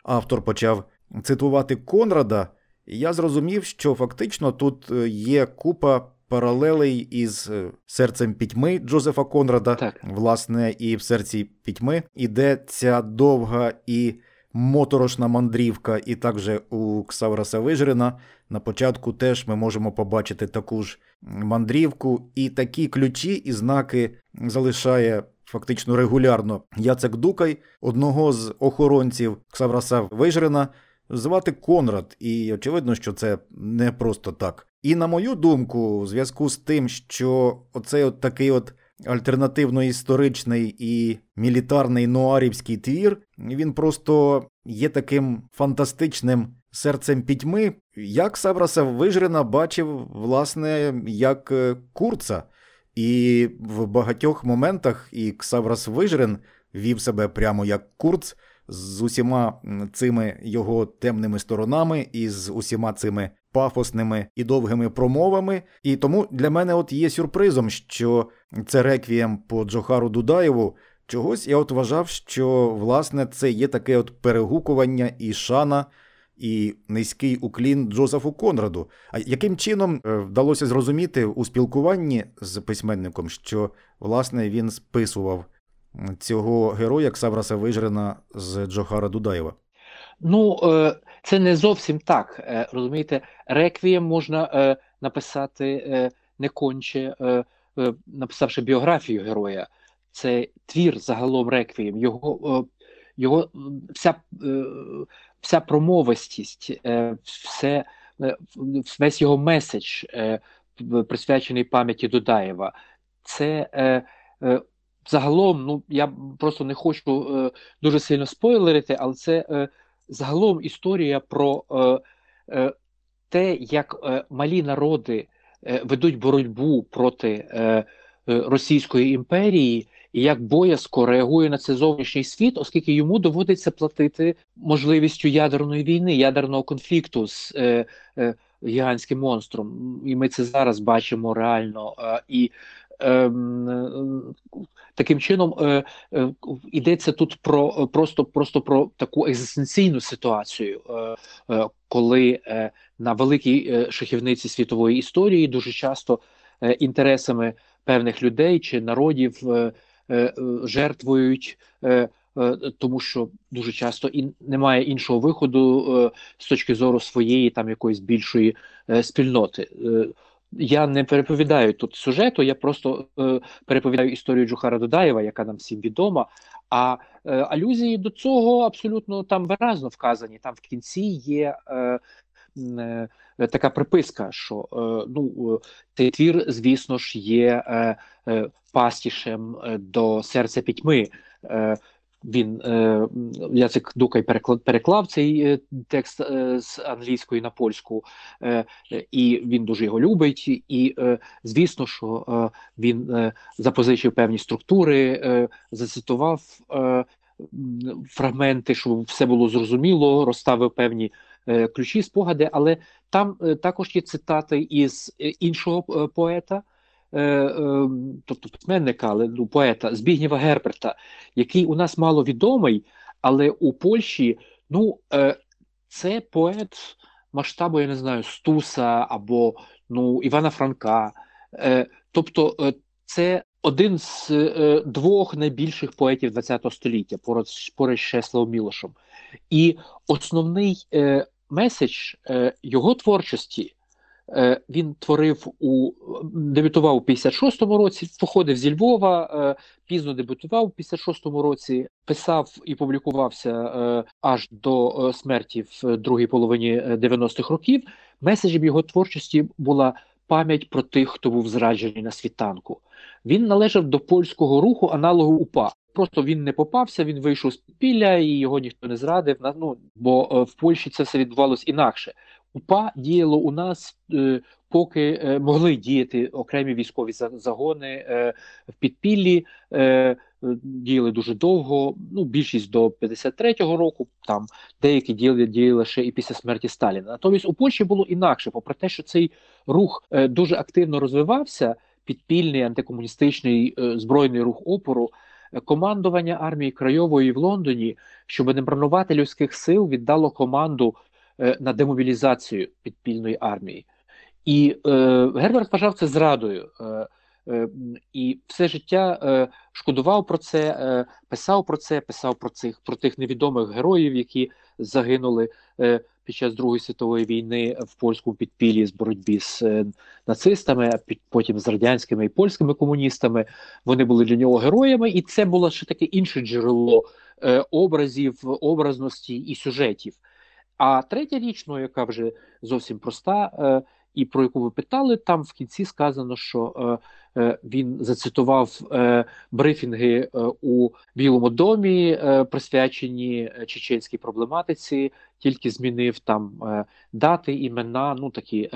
автор почав цитувати Конрада, я зрозумів, що фактично тут є купа паралелей із е, серцем пітьми Джозефа Конрада, так. власне, і в серці пітьми іде ця довга і моторошна мандрівка, і також у Ксавраса Вижрина на початку теж ми можемо побачити таку ж мандрівку, і такі ключі і знаки залишає. Фактично регулярно Яцек Дукай, одного з охоронців Ксавраса Вижрина, звати Конрад, і очевидно, що це не просто так. І на мою думку, у зв'язку з тим, що оцей от такий от альтернативно-історичний і мілітарний нуарівський твір, він просто є таким фантастичним серцем пітьми, як Савраса Вижрина бачив, власне, як е, Курца. І в багатьох моментах і Ксаврас Вижрин вів себе прямо як Курц з усіма цими його темними сторонами і з усіма цими пафосними і довгими промовами. І тому для мене от є сюрпризом, що це реквієм по Джохару Дудаєву. Чогось я от вважав, що власне це є таке от перегукування і шана. І низький уклін Джозефу Конраду. А яким чином е, вдалося зрозуміти у спілкуванні з письменником, що власне він списував цього героя Ксавраса Вижрина з Джохара Дудаєва? Ну, е, це не зовсім так. Е, розумієте, реквієм можна е, написати не конче, написавши біографію героя. Це твір загалом реквієм. Його його вся вся промовистість, все, весь його меседж, присвячений пам'яті Дудаєва. Це загалом, ну я просто не хочу е, дуже сильно спойлерити, але це е, загалом історія про е, е, те, як е, малі народи е, ведуть боротьбу проти Російської імперії. І як боязко реагує на це зовнішній світ, оскільки йому доводиться платити можливістю ядерної війни, ядерного конфлікту з гігантським монстром, і ми це зараз бачимо реально. І таким чином е, е, йдеться тут про просто просто про таку екзистенційну ситуацію, е, коли на великій шахівниці світової історії дуже часто інтересами певних людей чи народів жертвують тому що дуже часто і немає іншого виходу з точки зору своєї там якоїсь більшої спільноти. Я не переповідаю тут сюжету, я просто е, переповідаю історію Джухара Додаєва, яка нам всім відома. А е, алюзії до цього абсолютно там виразно вказані. Там в кінці є е, е, така приписка, що е, ну, цей твір, звісно ж, є е, е, пастішем е, до серця пітьми. Він е, Яцик Дукай переклав, цей е, текст е, з англійської на польську, е, і він дуже його любить. І звісно, що він запозичив певні структури, зацитував фрагменти, щоб все було зрозуміло, розставив певні ключі, спогади. Але там також є цитати із іншого поета. Е, е, тобто письменника, але ну, поета Збігнєва Герберта, який у нас мало відомий, але у Польщі ну, е, це поет масштабу, я не знаю, Стуса або ну, Івана Франка. Тобто, це один з двох найбільших поетів ХХ століття, з Чеславом Мілошем. І основний меседж його творчості. Е, він творив у дебютував у 56-му році, походив зі Львова, е, пізно дебютував у 56-му році, писав і публікувався е, аж до смерті в другій половині 90-х років. Меседжем його творчості була пам'ять про тих, хто був зраджений на світанку. Він належав до польського руху аналогу УПА. Просто він не попався, він вийшов з підпілля і його ніхто не зрадив. Ну бо в Польщі це все відбувалось інакше. УПА діяло у нас, е, поки е, могли діяти окремі військові загони е, в підпіллі, діяли дуже довго. Ну, більшість до 53-го року, там деякі діяли діяли ще і після смерті Сталіна. Натомість у Польщі було інакше, попри те, що цей рух дуже активно розвивався, підпільний антикомуністичний збройний рух опору. Командування армії Крайової в Лондоні, щоб не марнувати людських сил, віддало команду на демобілізацію підпільної армії. І е, Герберт вважав це зрадою. Е, е, і все життя е, шкодував про це, е, писав про це, писав про цих про тих невідомих героїв, які загинули е, під час Другої світової війни в польському підпіллі з боротьбі з е, нацистами, а під, потім з радянськими і польськими комуністами. Вони були для нього героями, і це було ще таке інше джерело е, образів, образності і сюжетів. А третя річ, ну яка вже зовсім проста, е, і про яку ви питали, там в кінці сказано, що е, е, він зацитував е, брифінги е, у Білому домі, присвячені чеченській проблематиці, тільки змінив там дати, імена, ну такі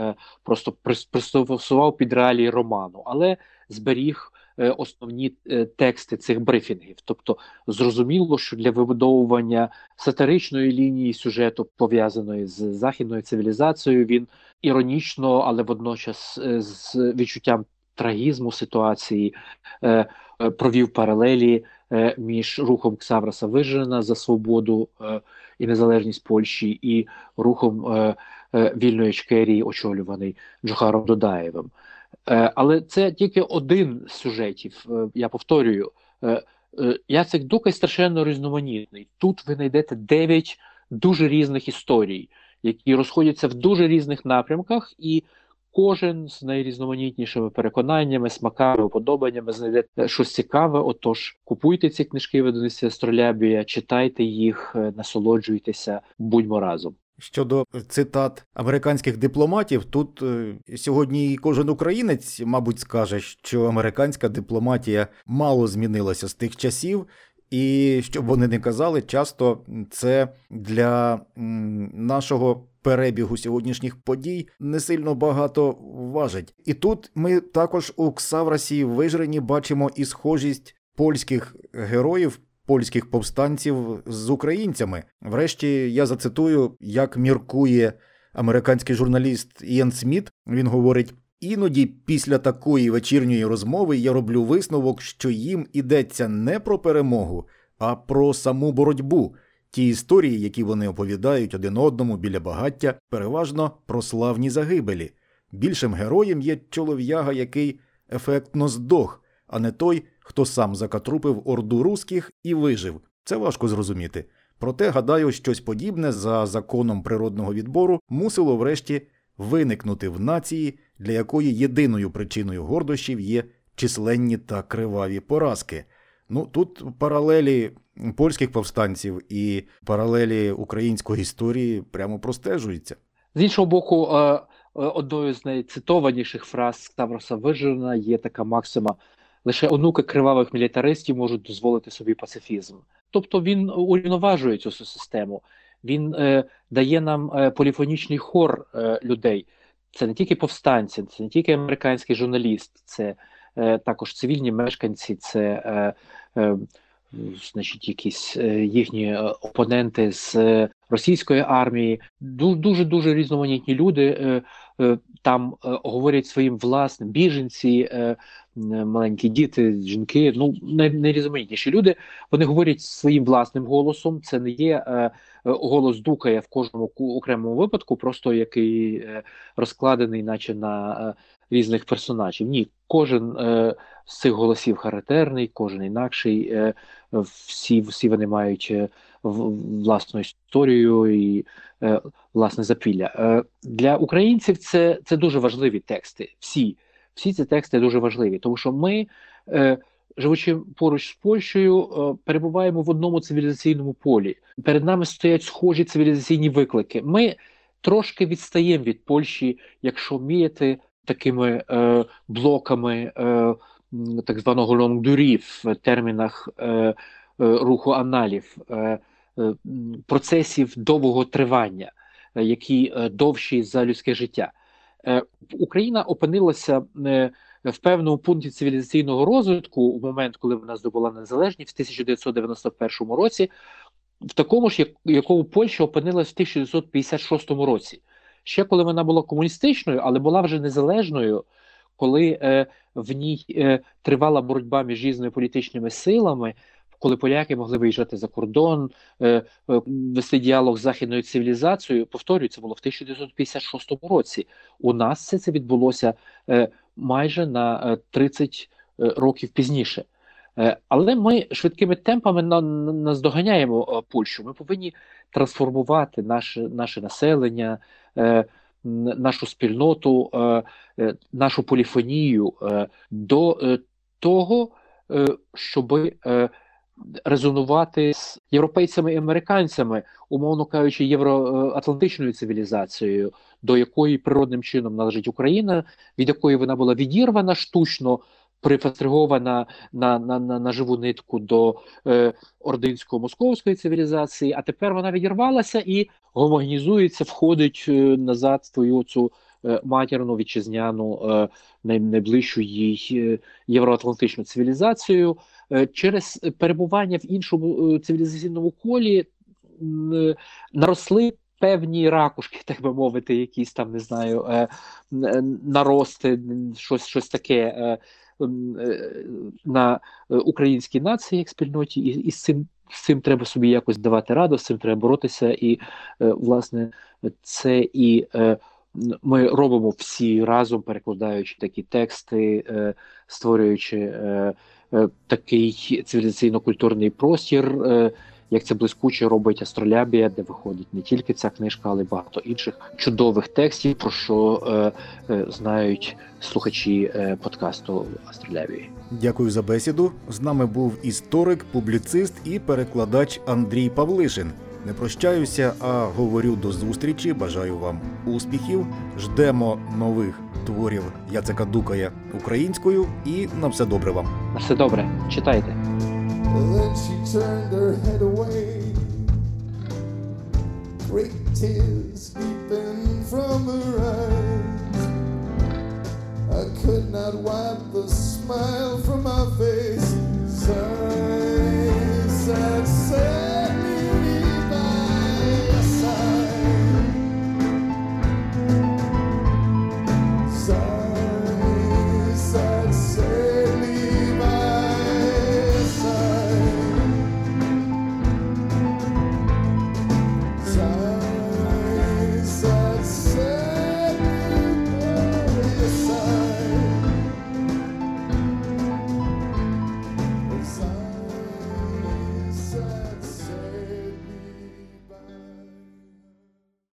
просто пристосував під реалії роману, але зберіг. Е, основні е, тексти цих брифінгів. Тобто зрозуміло, що для вибудовування сатиричної лінії сюжету, пов'язаної з західною цивілізацією, він іронічно, але водночас е, з відчуттям трагізму ситуації провів паралелі між рухом Ксавраса Вижена за свободу і незалежність Польщі і рухом вільної Чкерії, очолюваний Джохаром Додаєвим. Е, але це тільки один з сюжетів. Е, я повторюю, е, Яцек Дукай страшенно різноманітний. Тут ви знайдете дев'ять дуже різних історій, які розходяться в дуже різних напрямках, і кожен з найрізноманітнішими переконаннями, смаками, уподобаннями знайде щось цікаве. Отож, купуйте ці книжки видавництва Астролябія, читайте їх, насолоджуйтеся, будьмо разом. Щодо цитат американських дипломатів, тут е, сьогодні кожен українець, мабуть, скаже, що американська дипломатія мало змінилася з тих часів, і щоб вони не казали, часто це для нашого перебігу сьогоднішніх подій не сильно багато важить. І тут ми також у Ксаврасі Вижрені бачимо і схожість польських героїв польських повстанців з українцями. Врешті я зацитую, як міркує американський журналіст Іен Сміт. Він говорить: іноді після такої вечірньої розмови я роблю висновок, що їм ідеться не про перемогу, а про саму боротьбу. Ті історії, які вони оповідають один одному біля багаття, переважно про славні загибелі. Більшим героєм є чолов'яга, який ефектно здох, а не той, хто сам закатрупив орду русських і вижив. Це важко зрозуміти. Проте, гадаю, щось подібне за законом природного відбору мусило врешті виникнути в нації, для якої єдиною причиною гордощів є численні та криваві поразки. Ну тут паралелі польських повстанців і паралелі української історії прямо простежуються. З іншого боку, е, е, одною з найцитованіших фраз Ставроса Вижина є така максима: лише онуки кривавих мілітаристів можуть дозволити собі пацифізм. Тобто він урівноважує цю систему, він е, дає нам е, поліфонічний хор е, людей. Це не тільки повстанці, це не тільки американський журналіст, це е, також цивільні мешканці, це е, е, значить, якісь їхні опоненти з російської армії. Дуже дуже різноманітні люди там говорять своїм власним біженці, маленькі діти, жінки. Ну найрізноманітніші люди. Вони говорять своїм власним голосом. Це не є голос дукає в кожному окремому випадку, просто який розкладений, наче на різних персонажів. Ні, кожен е, з цих голосів характерний, кожен інакший. Е, всі всі вони мають е, власну історію і е, власне запілля. Е, Для українців це це дуже важливі тексти. Всі всі ці тексти дуже важливі, тому що ми, е, живучи поруч з Польщею, е, перебуваємо в одному цивілізаційному полі. Перед нами стоять схожі цивілізаційні виклики. Ми трошки відстаємо від Польщі, якщо міряти такими е, блоками е, так званого лонгдурі в термінах е, е, руху аналів, е, е, процесів довгого тривання, е, які довші за людське життя. Е, Україна опинилася е, в певному пункті цивілізаційного розвитку в момент, коли вона здобула незалежність в 1991 році, в такому ж, якому Польща опинилась в 1956 році ще коли вона була комуністичною, але була вже незалежною, коли е, в ній тривала боротьба між різними політичними силами. Коли поляки могли виїжджати за кордон, е, е, вести діалог з західною цивілізацією, повторюю, це було в 1956 році. У нас все це відбулося е, майже на 30 е, е, років пізніше. Але ми швидкими темпами наздоганяємо Польщу. Ми повинні трансформувати наше, наше населення, нашу спільноту, нашу поліфонію до того, щоб резонувати з європейцями і американцями, умовно кажучи, євроатлантичною цивілізацією, до якої природним чином належить Україна, від якої вона була відірвана штучно прифастригована на на, на, на живу нитку до е, ординсько-московської цивілізації, а тепер вона відірвалася і гомогенізується, входить е, назад в твою цю е, матірну вітчизняну е, най, найближчу їй е, євроатлантичну цивілізацію. Е, через перебування в іншому е, цивілізаційному колі е, наросли. Певні ракушки, так би мовити, якісь там не знаю, нарости, щось щось таке на українській нації як спільноті, і, і з цим з цим треба собі якось давати раду, з цим треба боротися. І власне це і ми робимо всі разом, перекладаючи такі тексти, створюючи такий цивілізаційно-культурний простір як це блискуче робить Астролябія, де виходить не тільки ця книжка, але й багато інших чудових текстів, про що е, е, знають слухачі е, подкасту Астролябії. Дякую за бесіду. З нами був історик, публіцист і перекладач Андрій Павлишин. Не прощаюся, а говорю до зустрічі. Бажаю вам успіхів. Ждемо нових творів. Яцека Дукая українською, і на все добре вам. На все добре, читайте. I could not wipe the smile from my face. Sad, sad, sad.